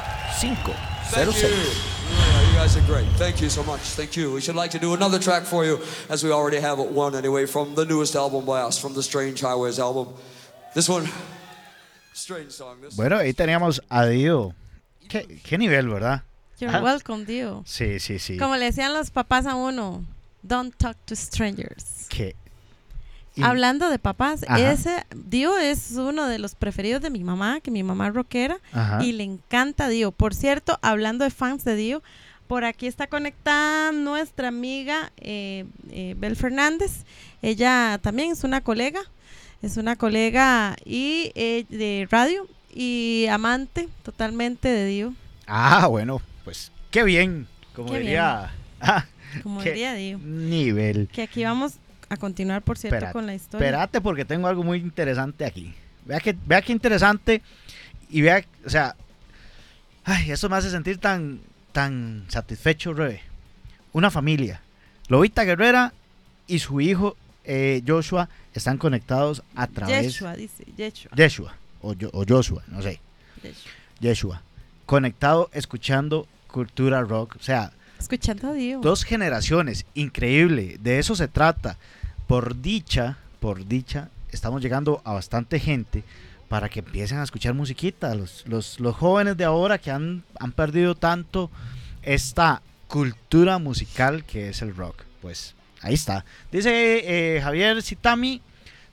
506. Yeah, you guys are great. Thank you so much. Thank you. We should like to do another track for you, as we already have one anyway, from the newest album by us, from the Strange Highways album. This one, strange song. This. Bueno, ahí teníamos a Dio. ¿Qué, qué nivel, ¿verdad? You're Ah. welcome, Dio. Sí, sí, sí. Como le decían los papás a uno, don't talk to strangers. Que- y- Hablando de papás, Ajá. ese Dio es uno de los preferidos de mi mamá, que mi mamá es rockera, Ajá. y le encanta Dio. Por cierto, hablando de fans de Dio, por aquí está conectada nuestra amiga eh, eh, Bel Fernández. Ella también es una colega, es una colega y eh, de radio y amante totalmente de Dio, Ah, bueno, pues qué bien. Como Qué diría. Ah, como Qué diría Dio. nivel. Que aquí vamos a continuar, por cierto, con la historia. Espérate porque tengo algo muy interesante aquí. Vea que, vea qué interesante y vea, o sea, ay, eso me hace sentir tan, tan satisfecho, Rebe. Una familia, Lobita Guerrera y su hijo eh, Joshua están conectados a través Yeshua, dice, Yeshua. Yeshua o, o Joshua, no sé, Yeshua. Yeshua, conectado escuchando cultura rock, o sea, Escuchando a Dio. Dos generaciones, increíble. De eso se trata. Por dicha, por dicha, estamos llegando a bastante gente para que empiecen a escuchar musiquita. Los, los, los jóvenes de ahora que han, han perdido tanto esta cultura musical que es el rock. Pues ahí está. Dice eh, Javier Citami.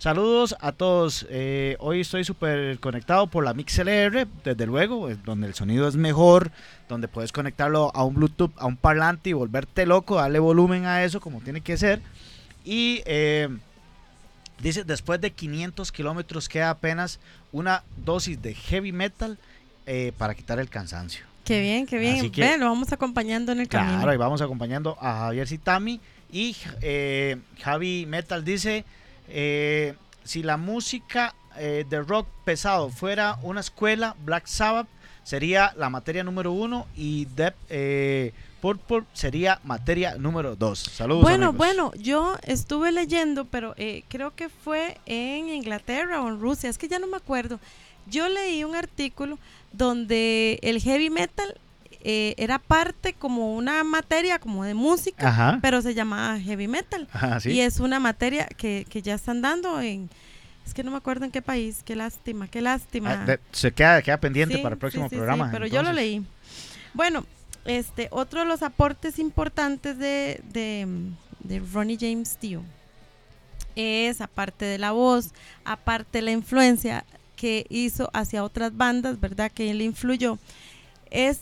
Saludos a todos. Eh, hoy estoy súper conectado por la MixLR, desde luego, donde el sonido es mejor, donde puedes conectarlo a un Bluetooth, a un parlante y volverte loco, darle volumen a eso como tiene que ser. Y eh, dice, después de 500 kilómetros queda apenas una dosis de heavy metal eh, para quitar el cansancio. Qué bien, qué bien. Que- Ven, lo vamos acompañando en el camino. Claro, y vamos acompañando a Javier Citami. Y eh, Javi Metal dice, eh, si la música eh, de rock pesado fuera una escuela, Black Sabbath sería la materia número uno y Deep eh, Purple sería materia número dos. Saludos. Bueno, amigos. bueno, yo estuve leyendo, pero eh, creo que fue en Inglaterra o en Rusia, es que ya no me acuerdo. Yo leí un artículo donde el heavy metal eh, era parte como una materia como de música, Ajá. pero se llamaba heavy metal. Ajá, sí. Y es una materia que, que ya están dando en... Es que no me acuerdo en qué país, qué lástima, qué lástima. Ah, de- se queda, queda pendiente Sí, para el próximo sí, programa. pero yo lo leí. Bueno, este, otro de los aportes importantes de, de, de Ronnie James Dio es, aparte de la voz, aparte de la influencia que hizo hacia otras bandas, ¿verdad? Que él influyó, es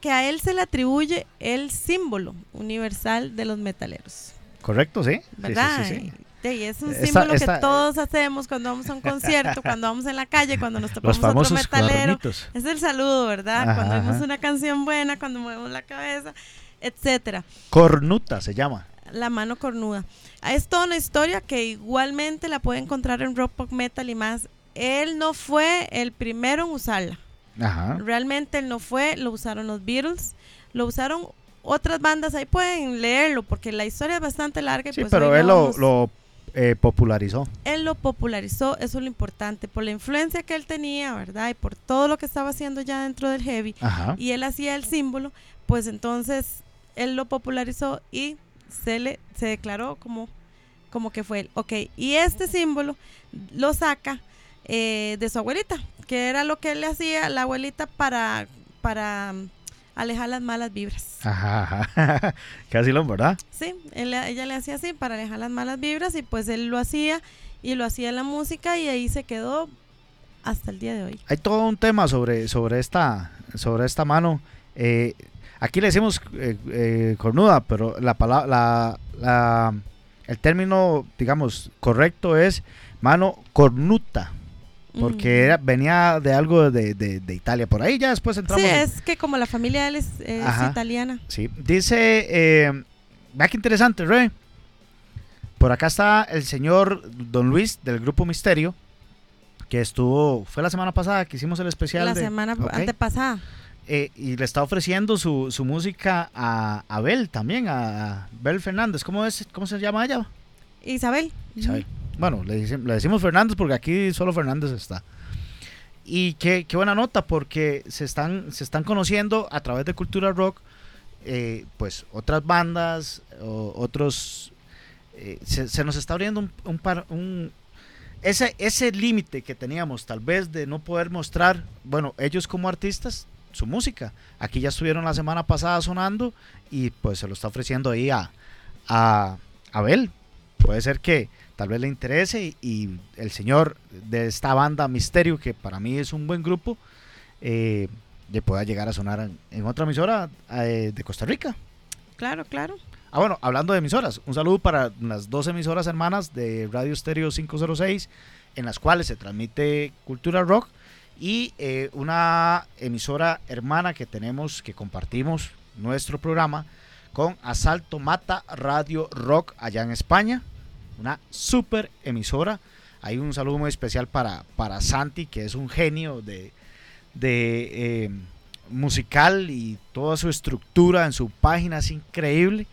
que a él se le atribuye el símbolo universal de los metaleros, Correcto, sí. ¿verdad? sí, sí. Sí, y es un Esta- símbolo esta- que todos hacemos cuando vamos a un concierto, cuando vamos en la calle, cuando nos topamos otro famosos metalero. Es el saludo, ¿verdad? Ajá, cuando vemos una canción buena, cuando movemos la cabeza, etcétera. Cornuta se llama. La mano cornuda. Es toda una historia que igualmente la puede encontrar en rock pop metal y más. Él no fue el primero en usarla. Ajá. Realmente él no fue, lo usaron los Beatles, lo usaron otras bandas, ahí pueden leerlo, porque la historia es bastante larga. y Sí, pues pero él lo, lo eh, popularizó. él lo popularizó, eso es lo importante, por la influencia que él tenía, ¿verdad? Y por todo lo que estaba haciendo ya dentro del heavy, Ajá. y él hacía el símbolo, pues entonces él lo popularizó y se le se declaró como, como que fue él. Ok, y este símbolo lo saca eh, de su abuelita, que era lo que él le hacía la abuelita para, para mm, alejar las malas vibras. Ajá, ajá. Casi lo, ¿verdad? Sí, él- ella le hacía así para alejar las malas vibras y pues él lo hacía y lo hacía en la música y ahí se quedó hasta el día de hoy. Hay todo un tema sobre, sobre, esta, sobre esta mano. Eh, aquí le decimos eh, eh, cornuda, pero la palabra, la, la- el término, digamos, correcto es mano cornuta, porque Mm. era- venía de algo de, de- de Italia. Por ahí ya después entramos. Sí, en- es que como la familia de él es, italiana. Sí, dice, eh, vea qué interesante, Rey. Por acá está el señor Don Luis del Grupo Misterio, que estuvo, fue la semana pasada que hicimos el especial. La de- semana ok, antepasada. eh, y le está ofreciendo su, su música a, a Bel también, a Bel Fernández. ¿Cómo, es, ¿Cómo se llama ella? Isabel. Isabel. Bueno, le, le decimos Fernández porque aquí solo Fernández está. Y qué, qué buena nota porque se están, se están conociendo a través de Cultura Rock, eh, pues otras bandas, otros... eh, se, nos está abriendo un, un par- un- ese, ese límite que teníamos tal vez de no poder mostrar, bueno, ellos como artistas, su música. Aquí ya estuvieron la semana pasada sonando y pues se lo está ofreciendo ahí a, a Abel. Puede ser que tal vez le interese y, el señor de esta banda Misterio, que para mí es un buen grupo, eh, le pueda llegar a sonar en, en otra emisora eh, de Costa Rica. Claro, claro. Ah, bueno, hablando de emisoras, un saludo para las dos emisoras hermanas de Radio Estéreo 506, en las cuales se transmite Cultura Rock, y eh, una emisora hermana que tenemos, que compartimos nuestro programa con Asalto Mata Radio Rock allá en España, una super emisora. Hay un saludo muy especial para, para Santi, que es un genio de, de eh, musical y toda su estructura en su página es increíble.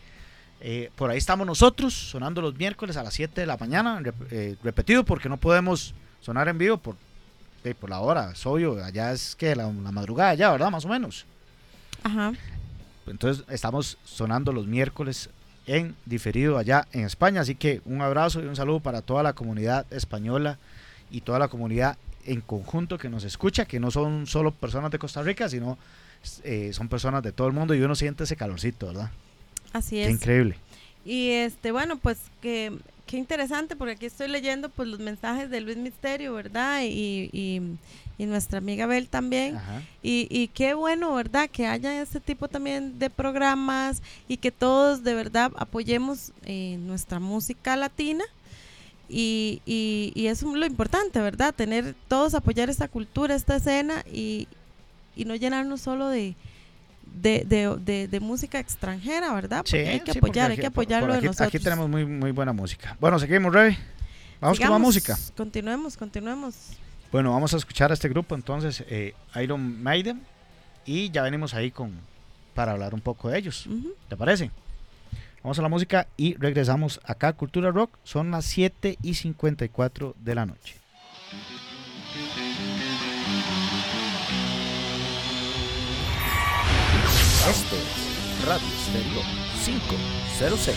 Eh, por ahí estamos nosotros, sonando los miércoles a las 7 de la mañana, rep- eh, repetido porque no podemos sonar en vivo por, eh, por la hora, es obvio, allá es que la, la madrugada ya, ¿verdad? Más o menos. Ajá. Entonces estamos sonando los miércoles en diferido allá en España, así que un abrazo y un saludo para toda la comunidad española y toda la comunidad en conjunto que nos escucha, que no son solo personas de Costa Rica, sino eh, son personas de todo el mundo y uno siente ese calorcito, ¿verdad? Así Qué es. increíble. Y este, bueno, pues que qué interesante, porque aquí estoy leyendo pues los mensajes de Luis Misterio, ¿verdad? Y, y, y nuestra amiga Bel también. Y, y qué bueno, ¿verdad? Que haya este tipo también de programas y que todos de verdad apoyemos eh, nuestra música latina. Y, y, y eso es lo importante, ¿verdad? Tener todos apoyar esta cultura, esta escena y, y no llenarnos solo de, de, de, de- de música extranjera, ¿verdad? Porque hay que sí, apoyar, hay aquí- que por- por apoyarlo de aquí, nosotros. Aquí tenemos muy, muy buena música. Bueno, seguimos, Rey. Vamos con la Sigamos, música. Continuemos, continuemos. Bueno, vamos a escuchar a este grupo entonces, eh, Iron Maiden, y ya venimos ahí con para hablar un poco de ellos. ¿Te parece? Vamos a la música y regresamos acá a Cultura Rock. Son las 7 y 54 de la noche. Esto es Radio Stereo 506.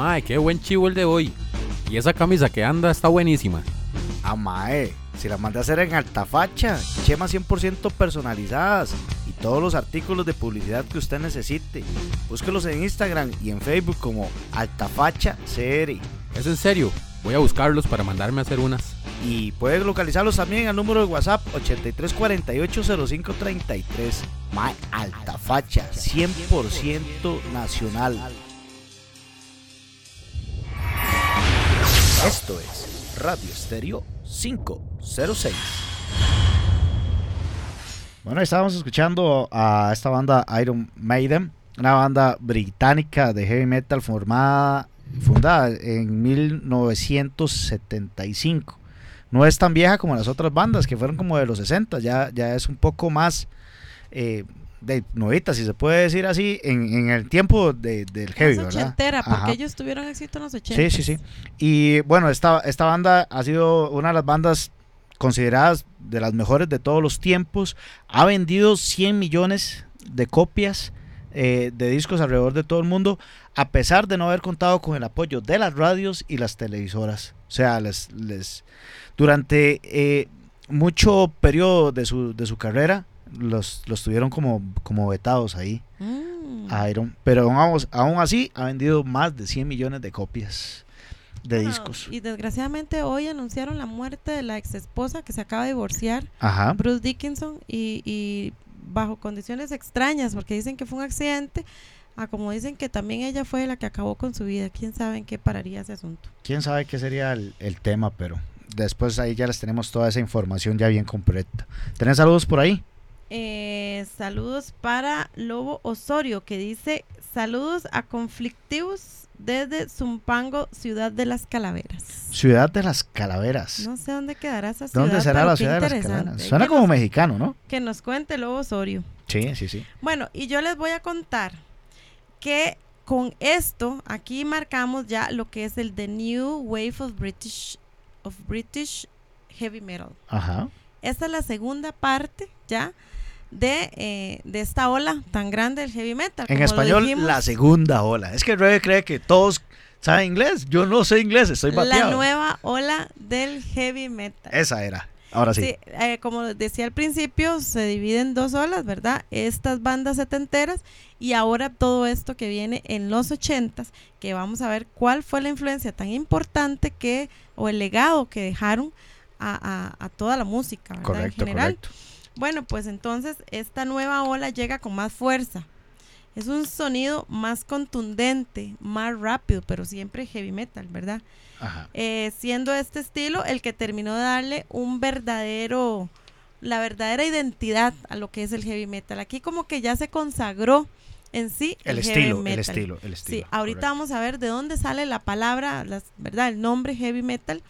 Mae, qué buen chivo el de hoy. Y esa camisa que anda está buenísima. Ah, mae, si la mandé a hacer en alta facha, chemas 100% personalizadas y todos los artículos de publicidad que usted necesite. Búsquelos en Instagram y en Facebook como Altafacha CR. Es en serio. Voy a buscarlos para mandarme a hacer unas. Y puede localizarlos también al número de WhatsApp 83480533. Mae, Altafacha, 100% nacional. Esto es Radio Estéreo 506. Bueno, estábamos escuchando a esta banda Iron Maiden, una banda británica de heavy metal formada, fundada en 1975. No es tan vieja como las otras bandas que fueron como de los 60, ya, ya es un poco más eh, de novita, si se puede decir así, en, en el tiempo de- del heavy, ¿verdad? ochentera, porque Ajá. ellos tuvieron éxito en los 80. Sí, sí, sí. Y bueno, esta, esta banda ha sido una de las bandas consideradas de las mejores de todos los tiempos. Ha vendido 100 millones de copias eh, de discos alrededor de todo el mundo, a pesar de no haber contado con el apoyo de las radios y las televisoras. O sea, les, les durante eh, mucho periodo de su, de su carrera, los, los tuvieron como, como vetados ahí. Mm. a Iron, pero aún, vamos- aún así ha vendido más de 100 millones de copias de Bueno, discos. Y desgraciadamente hoy anunciaron la muerte de la ex esposa que se acaba de divorciar, Ajá. Bruce Dickinson, y, y bajo condiciones extrañas, porque dicen que fue un accidente, a como dicen que también ella fue la que acabó con su vida. ¿Quién sabe en qué pararía ese asunto? Quién sabe qué sería el, el tema, pero después ahí ya les tenemos toda esa información ya bien completa. ¿Tenés saludos por ahí? Eh, saludos para Lobo Osorio, que dice saludos a conflictivos desde Zumpango, Ciudad de las Calaveras. Ciudad de las Calaveras. No sé dónde quedará esa ciudad. ¿Dónde será la ciudad de las. Calaveras? Suena como nos- mexicano, ¿no? Que nos cuente Lobo Osorio. Sí, sí, sí. Bueno, y yo les voy a contar que con esto aquí marcamos ya lo que es el The New Wave of British of British Heavy Metal. Ajá. Esta es la segunda parte ya de, eh, de esta ola tan grande del heavy metal. En español, la segunda ola. Es que Rebe cree que todos saben inglés. Yo no sé inglés, estoy la bateado. nueva ola del heavy metal. Esa era. Ahora sí. Sí, eh, como decía al principio, se divide en dos olas, ¿verdad? Estas bandas setenteras y ahora todo esto que viene en los ochentas, que vamos a ver cuál fue la influencia tan importante que, o el legado que dejaron a, a- a toda la música, ¿verdad? correcto, en general. correcto. Bueno, pues entonces esta nueva ola llega con más fuerza. Es un sonido más contundente, más rápido, pero siempre heavy metal, ¿verdad? Ajá. eh, siendo este estilo el que terminó de darle un verdadero, la verdadera identidad a lo que es el heavy metal. Aquí como que ya se consagró en sí El, heavy estilo, el metal. estilo, el Sí, estilo. ahorita correcto. vamos a ver de dónde sale la palabra, las, ¿verdad? El nombre heavy metal.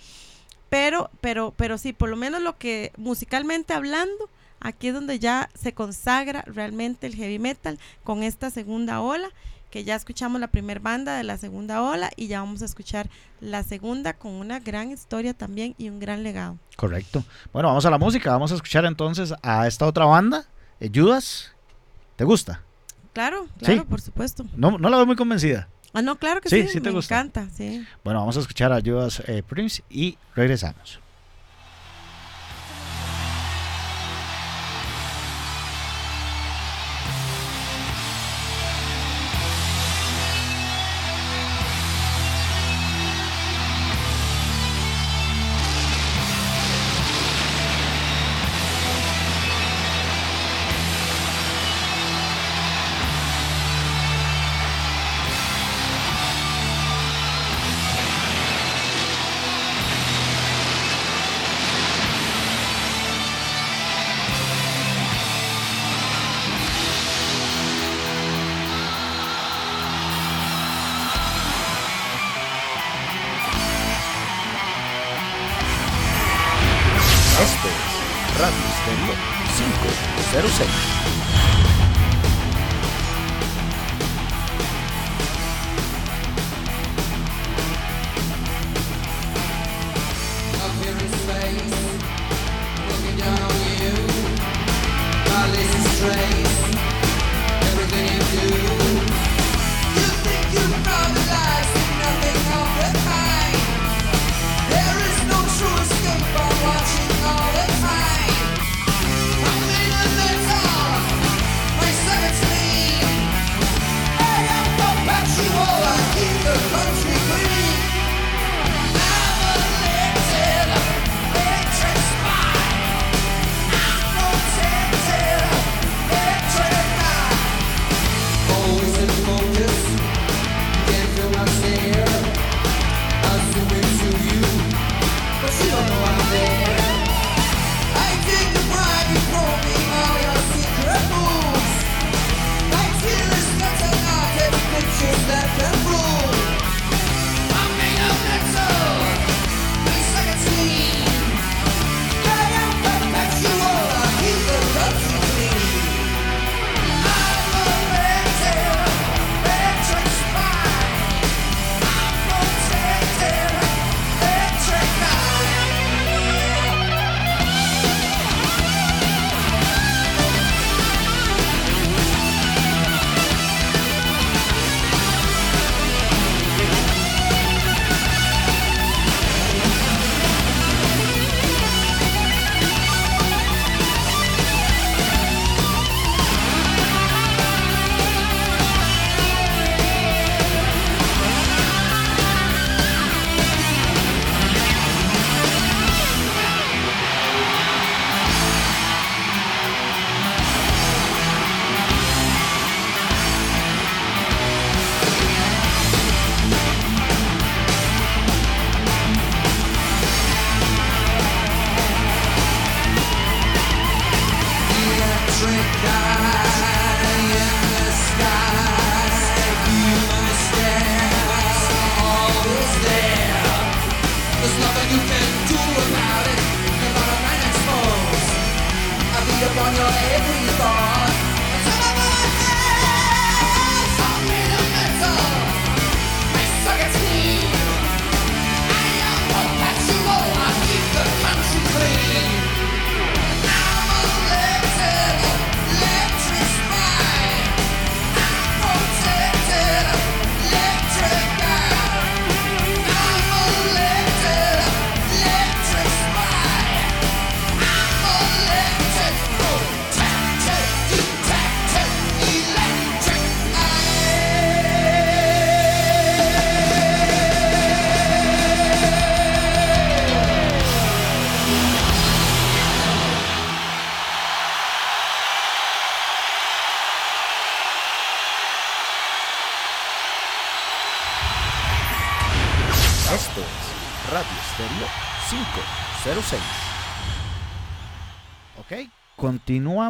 Pero, pero, pero sí, por lo menos lo que musicalmente hablando, aquí es donde ya se consagra realmente el heavy metal con esta segunda ola, que ya escuchamos la primera banda de la segunda ola y ya vamos a escuchar la segunda con una gran historia también y un gran legado. Correcto. Bueno, vamos a la música. Vamos a escuchar entonces a esta otra banda, eh, Judas. ¿Te gusta? Claro, claro, Sí. por supuesto. No, no la veo muy convencida. Ah, no, claro que Sí, sí, sí te me gusta. encanta, sí. Bueno, vamos a escuchar a Judas eh, Prince y regresamos.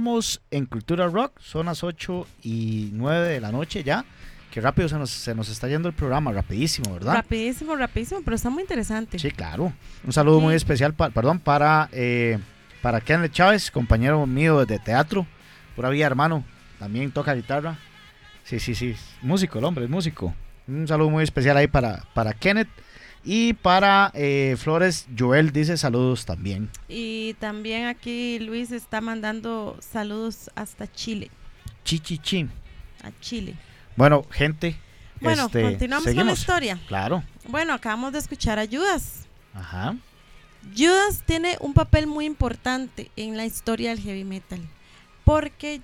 Continuamos en Cultura Rock. Son las 8 y 9 de la noche ya. Qué rápido se nos, se nos está yendo el programa, rapidísimo, ¿verdad? Rapidísimo, rapidísimo, pero está muy interesante. Sí, claro. Un saludo muy Sí. especial, pa- perdón, para, eh, para Kenneth Chávez, compañero mío de teatro. Pura vida, hermano. También toca guitarra. Sí, sí, sí. Músico, el hombre, es músico. Un saludo muy especial ahí para, para Kenneth. Y para eh, Flores, Joel dice saludos también. Y también aquí Luis está mandando saludos hasta Chile, Chichichi. a Chile. Bueno, gente. Bueno, este, continuamos con la historia. Claro. Bueno, acabamos de escuchar a Judas. Ajá. Judas tiene un papel muy importante en la historia del heavy metal. Porque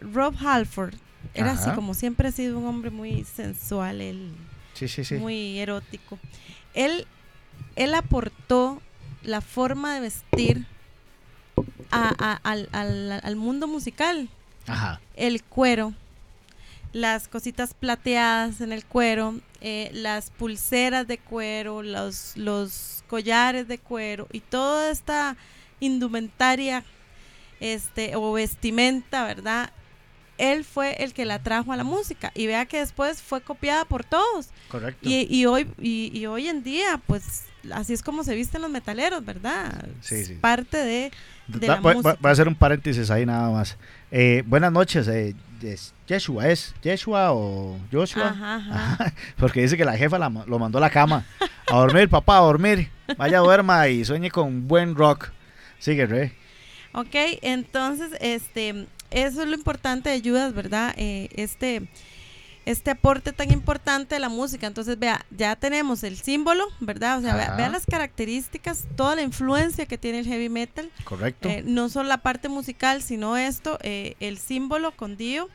Rob Halford era así como siempre ha sido un hombre muy sensual, él, Sí, sí, sí. muy erótico. Él, él aportó la forma de vestir a- a- al, al- al mundo musical. Ajá. El cuero, las cositas plateadas en el cuero, eh, las pulseras de cuero, los, los collares de cuero y toda esta indumentaria este, o vestimenta, ¿verdad? Él fue el que la trajo a la música y vea que después fue copiada por todos. Correcto. Y, y hoy, y, y hoy en día, pues así es como se visten los metaleros, ¿verdad? Sí, sí. Parte de, de Da- la voy, voy- música. voy a hacer un paréntesis ahí nada más. Eh, buenas noches, eh, es Yeshua, ¿es Yeshua o Joshua? Ajá, ajá. Porque dice que la jefa la lo mandó a la cama. A dormir, papá, a dormir. Vaya, duerma y sueñe con buen rock. Sigue, Rey. Ok, entonces, este, eso es lo importante de Judas, ¿verdad? Eh, este, este aporte tan importante de la música. Entonces, vea, ya tenemos el símbolo, ¿verdad? O sea, vea, vea las características, toda la influencia que tiene el heavy metal. Correcto. Eh, no solo la parte musical, sino esto, eh, el símbolo con Dio,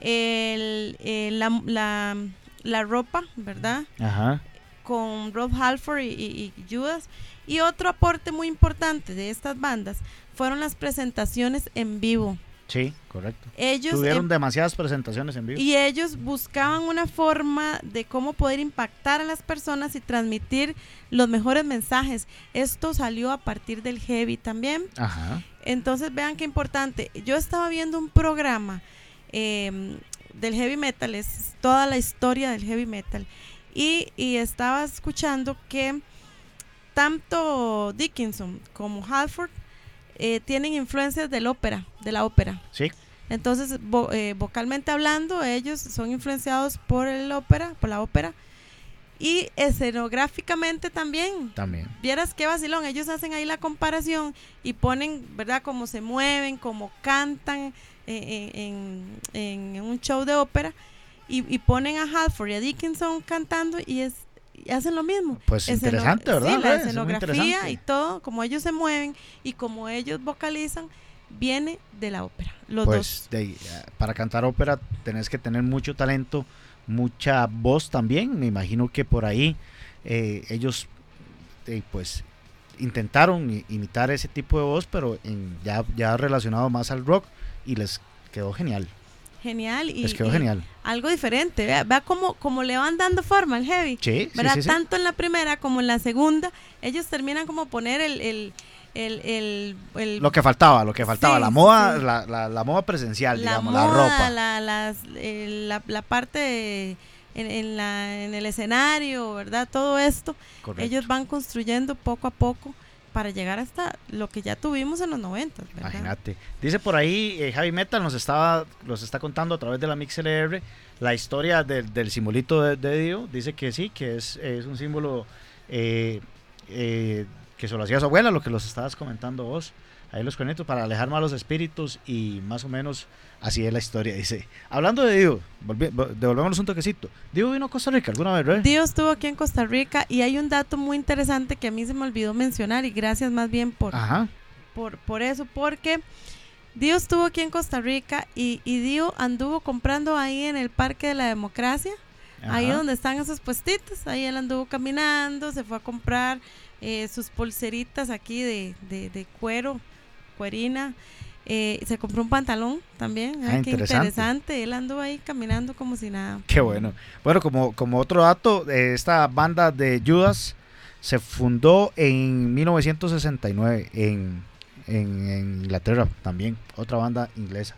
el, la, la- la ropa, ¿verdad? Ajá. Con Rob Halford y, y- y Judas. Y otro aporte muy importante de estas bandas fueron las presentaciones en vivo. Sí, correcto. Ellos Tuvieron em- demasiadas presentaciones en vivo. y ellos buscaban una forma de cómo poder impactar a las personas y transmitir los mejores mensajes. Esto salió a partir del heavy también. Ajá. Entonces vean qué importante. Yo estaba viendo un programa eh, del heavy metal, es toda la historia del heavy metal. Y, y estaba escuchando que tanto Dickinson como Halford eh, tienen influencias del ópera, de la ópera. Sí, Entonces, vo- eh, vocalmente hablando, ellos son influenciados por el ópera, por la ópera. Y escenográficamente también. también. Vieras qué vacilón, ellos hacen ahí la comparación y ponen, ¿verdad?, cómo se mueven, cómo cantan eh, en, en- en un show de ópera y, y ponen a Halford y a Dickinson cantando y, es, y hacen lo mismo. Pues Esceno- interesante, ¿verdad? Sí, la escenografía y todo, como ellos se mueven y como ellos vocalizan, viene de la ópera. Los pues dos. de eh, para cantar ópera tenés que tener mucho talento, mucha voz también. Me imagino que por ahí eh, ellos eh, pues intentaron imitar ese tipo de voz, pero en, ya, ya relacionado más al rock y les quedó genial. Genial. Y, les quedó y genial. Algo diferente. Vea, vea cómo, cómo le van dando forma al heavy. Sí, sí, ¿verdad? sí, sí. Tanto en la primera como en la segunda, ellos terminan como poner el, el, el, el- el- Lo que faltaba, lo que faltaba, Sí, la moda, sí. la, la, la moda presencial, la digamos, moda, la ropa. la, las- eh, la, la parte de- en, en la, en el escenario, ¿verdad? Todo esto, Correcto. ellos van construyendo poco a poco para llegar hasta lo que ya tuvimos en los 90, ¿verdad? Imagínate. Dice por ahí, eh, Javi Metal nos estaba, nos está contando a través de la MixLR la historia del, del simbolito de, de. Dice que sí, que es, es un símbolo eh, eh, que se lo hacía su abuela, lo que los estabas comentando vos. Ahí los conecto para alejar malos espíritus y más o menos así es la historia. Dice, hablando de Dio, devolvémonos un toquecito. Dio vino a Costa Rica alguna vez, ¿verdad? Dio estuvo aquí en Costa Rica y hay un dato muy interesante que a mí se me olvidó mencionar y gracias más bien por, Ajá. por, por eso, porque Dio estuvo aquí en Costa Rica y, y Dio anduvo comprando ahí en el Parque de la Democracia, ahí donde están esos puestitos, ahí él anduvo caminando, se fue a comprar eh, sus pulseritas aquí de, de, de cuero, cuerina. Eh, se compró un pantalón también, Ah, ah, qué interesante. interesante. Él anduvo ahí caminando como si nada. Qué bueno. Bueno, como, como otro dato, eh, esta banda de Judas se fundó en 1969 en, en- en Inglaterra también, otra banda inglesa.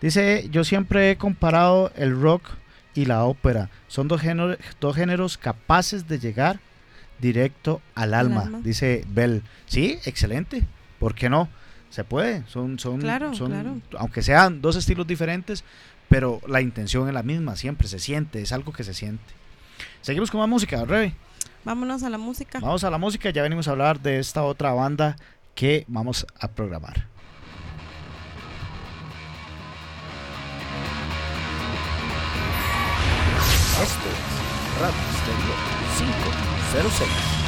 Dice, yo siempre he comparado el rock y la ópera. Son dos géneros, dos géneros capaces de llegar directo al Al alma, alma. dice Bell. Sí, excelente. ¿Por qué no? Se puede. Son, son, Claro, son- claro. aunque sean dos estilos diferentes, pero la intención es la misma, siempre se siente, es algo que se siente. Seguimos con más música, Rebe. Vámonos a la música. Vamos a la música, ya venimos a hablar de esta otra banda que vamos a programar. Esto es Radio Stereo 506.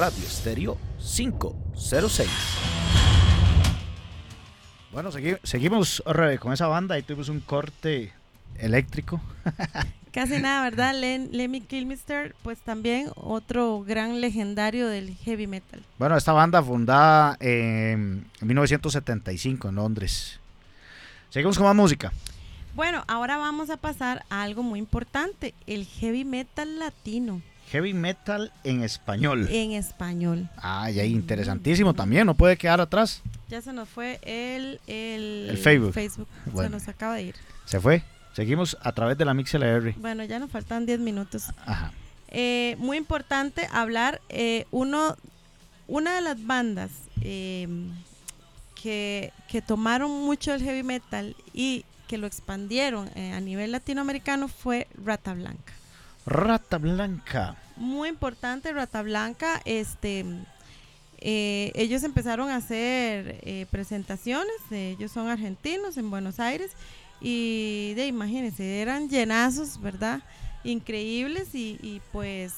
Radio Estéreo 506. Bueno, segui- seguimos con esa banda. Ahí tuvimos un corte eléctrico. Casi nada, ¿verdad? Len- Lemmy Kilmister, pues también otro gran legendario del heavy metal. Bueno, esta banda fundada en 1975 en Londres. Seguimos con más música. Bueno, ahora vamos a pasar a algo muy importante, el heavy metal latino Heavy metal en español. en español. Ah, ya interesantísimo también, no puede quedar atrás. Ya se nos fue el, el, El Facebook. Se Bueno. nos acaba de ir. Se fue. Seguimos a través de la MixLR. Bueno, ya nos faltan 10 minutos. Ajá. Eh, muy importante hablar, eh, uno, una de las bandas eh, que, que tomaron mucho el heavy metal y que lo expandieron eh, a nivel latinoamericano fue Rata Blanca. Rata Blanca. Muy importante Rata Blanca, este, eh, ellos empezaron a hacer eh, presentaciones, ellos son argentinos en Buenos Aires y de imagínense, eran llenazos, ¿verdad? Increíbles y, y, pues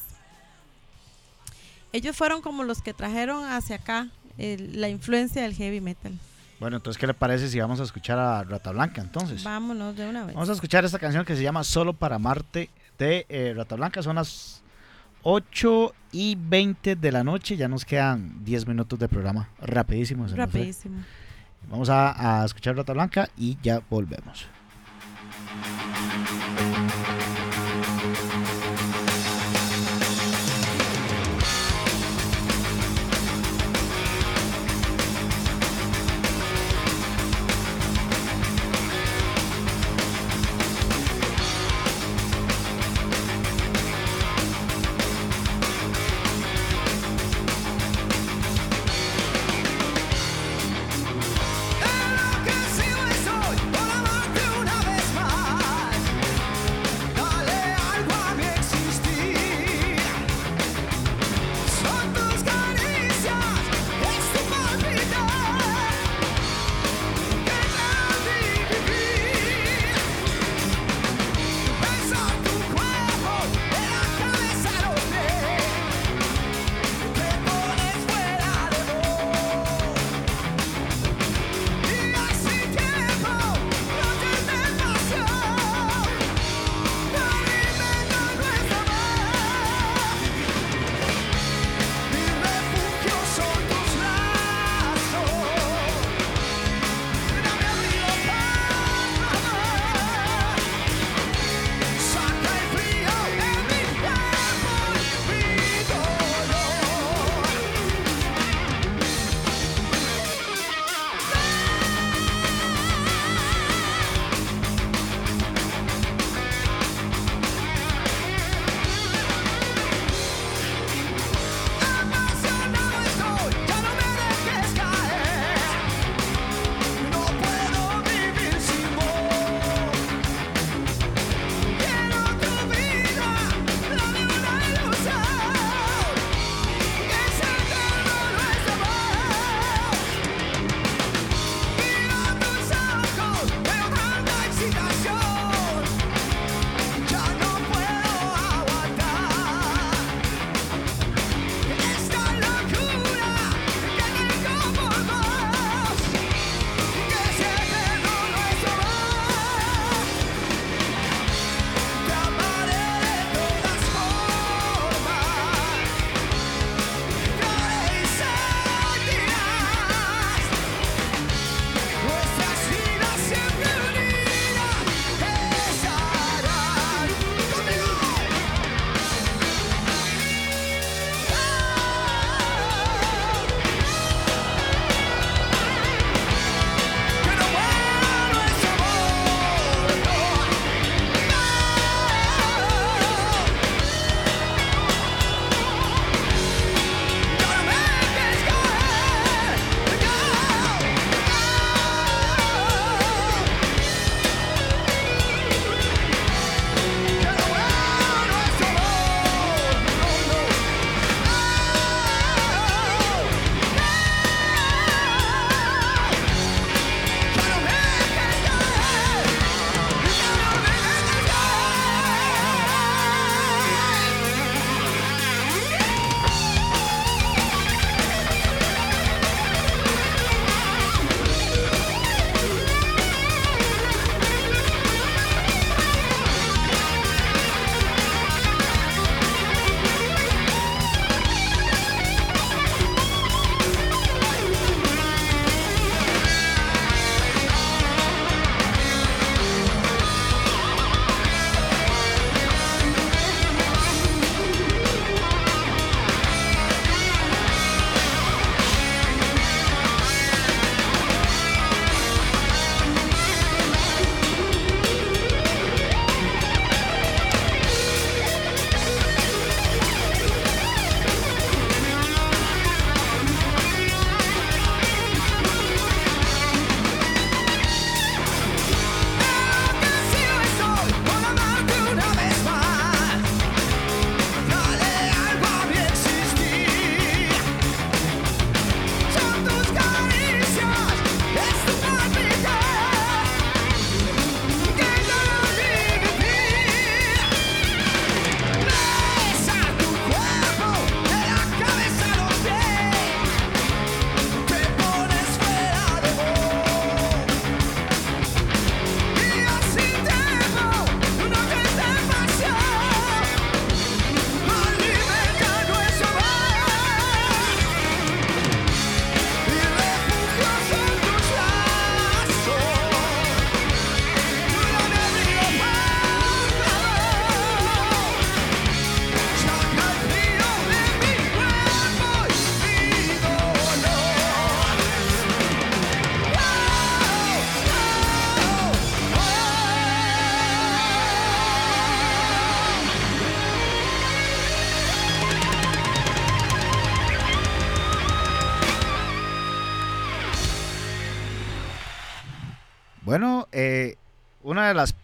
ellos fueron como los que trajeron hacia acá el- la influencia del heavy metal. Bueno, entonces, ¿qué le parece si vamos a escuchar a Rata Blanca entonces? Vámonos de una vez. Vamos a escuchar esta canción que se llama Solo para Marte de eh, Rata Blanca. Son las 8 y 20 de la noche. Ya nos quedan 10 minutos de programa. Rapidísimo. Rapidísimo. Vamos a, a escuchar Rata Blanca y ya volvemos.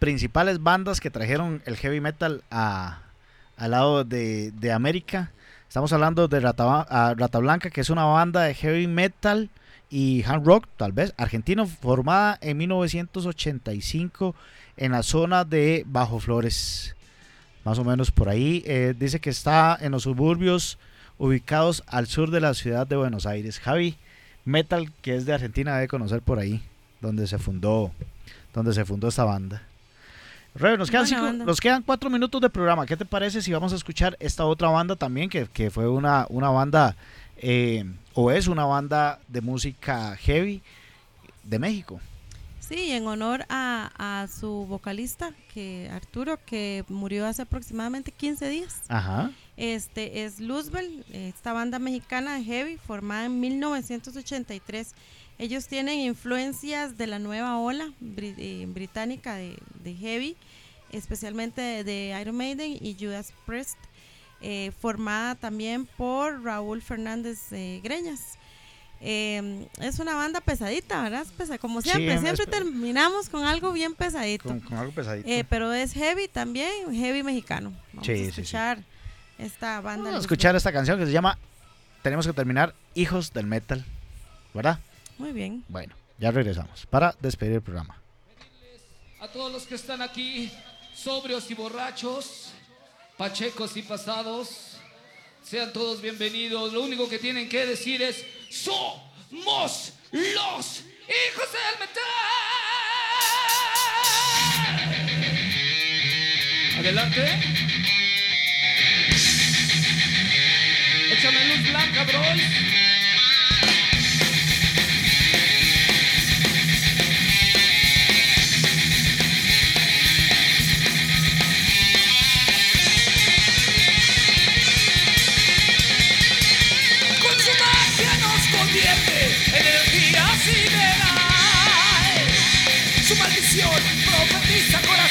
Principales bandas que trajeron el heavy metal a, al lado de, América. Estamos hablando de Rata Blanca, que es una banda de heavy metal y hard rock, tal vez, argentino, formada en 1985 en la zona de Bajo Flores. Más o menos por ahí. Eh, dice que está en los suburbios ubicados al sur de la ciudad de Buenos Aires. Javi, metal que es de Argentina, debe conocer por ahí, donde se fundó, donde se fundó esta banda. Rebe, nos quedan, cinco- nos quedan cuatro minutos de programa. ¿Qué te parece si vamos a escuchar esta otra banda también, que, que fue una, una banda, eh, o es una banda de música heavy de México? Sí, en honor a, a su vocalista, que Arturo, que murió hace aproximadamente 15 días. Ajá. Este es Luzbel, esta banda mexicana de heavy formada en 1983. Ellos tienen influencias de la nueva ola eh, británica de, de heavy, especialmente de, de Iron Maiden y Judas Priest, eh, formada también por Raúl Fernández eh, Greñas. Eh, es una banda pesadita, ¿verdad? Pesa- como siempre, siempre terminamos con algo bien pesadito. Con, con algo pesadito. Eh, pero es heavy también, heavy mexicano. Vamos Sí, a sí. escuchar esta banda. Vamos a escuchar esta canción que se llama Tenemos que terminar Hijos del Metal, ¿verdad? Muy bien. Bueno, ya regresamos para despedir el programa. A todos los que están aquí, sobrios y borrachos, pachecos y pasados, sean todos bienvenidos. Lo único que tienen que decir es, somos los hijos del metal. Adelante. Échame luz blanca, bros. Profetiza corazones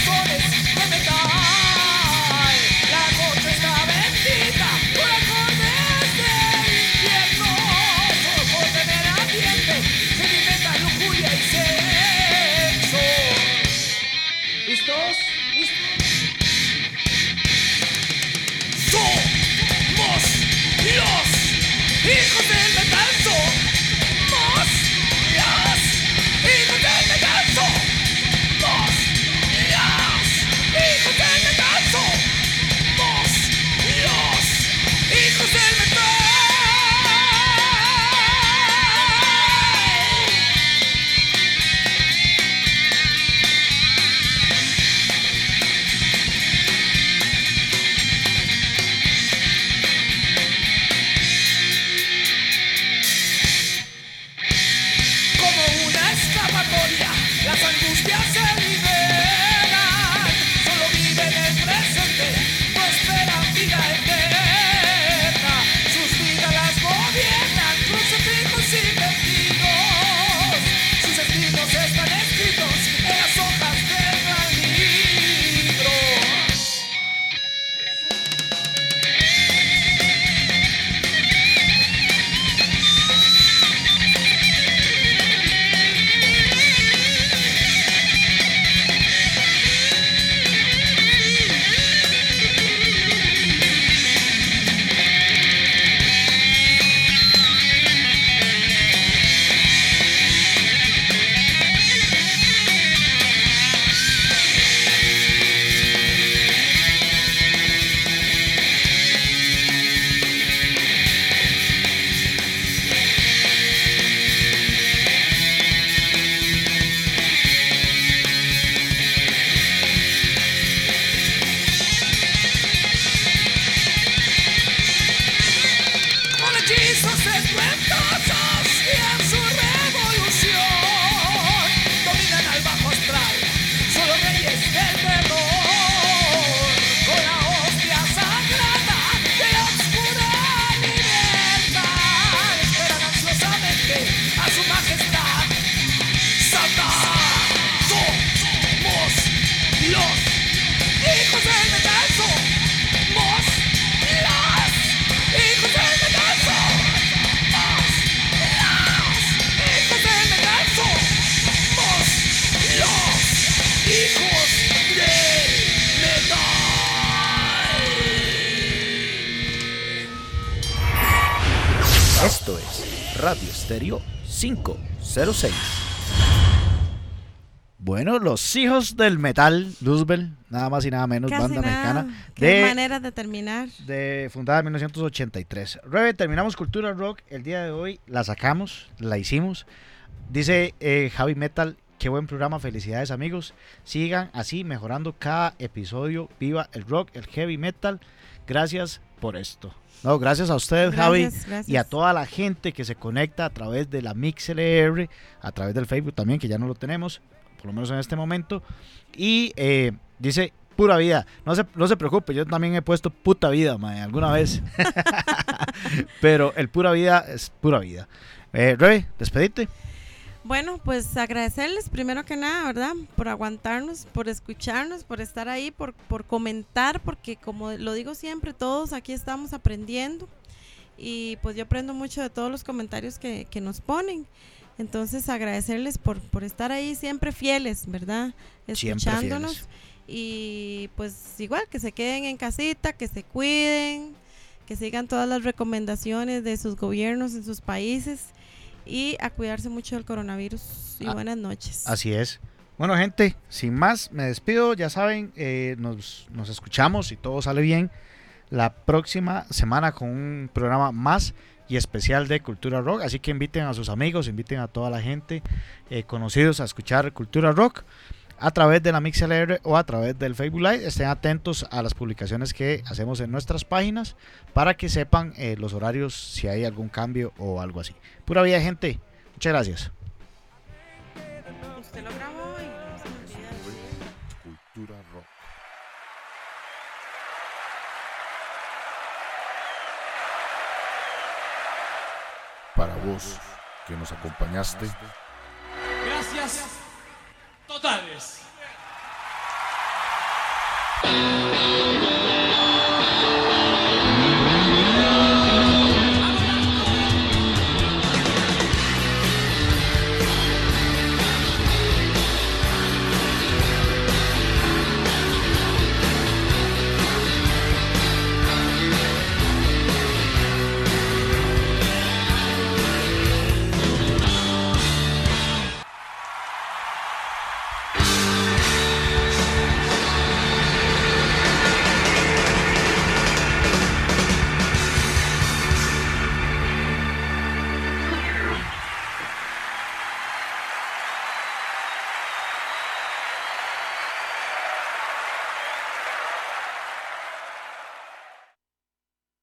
Estéreo 506. Bueno, los hijos del metal, Luzbel, nada más y nada menos, Casi banda nada. mexicana, Qué de, manera de terminar. de fundada en 1983. Rebe, terminamos Cultura Rock el día de hoy, la sacamos, la hicimos. Dice eh, Javi Metal, qué buen programa, felicidades amigos. Sigan así mejorando cada episodio. Viva el rock, el heavy metal. Gracias por esto. No, gracias a usted, Javi, Gracias, gracias. y a toda la gente que se conecta a través de la MixLR, a través del Facebook también, que ya no lo tenemos, por lo menos en este momento. Y eh, dice, pura vida. No se, no se preocupe, yo también he puesto puta vida, mae, alguna vez. Pero el pura vida es pura vida. Eh, Rebe, despedite. Bueno, pues agradecerles primero que nada, ¿verdad? Por aguantarnos, por escucharnos, por estar ahí, por, por comentar, porque como lo digo siempre, todos aquí estamos aprendiendo y pues yo aprendo mucho de todos los comentarios que, que nos ponen. Entonces agradecerles por, por estar ahí siempre fieles, ¿verdad? Escuchándonos. fieles. Y pues igual, que se queden en casita, que se cuiden, que sigan todas las recomendaciones de sus gobiernos en sus países y a cuidarse mucho del coronavirus. Y Ah, buenas noches. Así es. Bueno, gente, sin más, me despido. Ya saben, eh, nos, nos escuchamos y todo sale bien la próxima semana con un programa más y especial de Cultura Rock. Así que inviten a sus amigos, inviten a toda la gente eh, conocidos a escuchar Cultura Rock a través de la MixLR o a través del Facebook Live. Estén atentos a las publicaciones que hacemos en nuestras páginas para que sepan eh, los horarios si hay algún cambio o algo así. Pura vida, gente. Muchas gracias. Usted lo grabó no se olvida. Cultura Rock. Para vos que nos acompañaste, Gracias totales.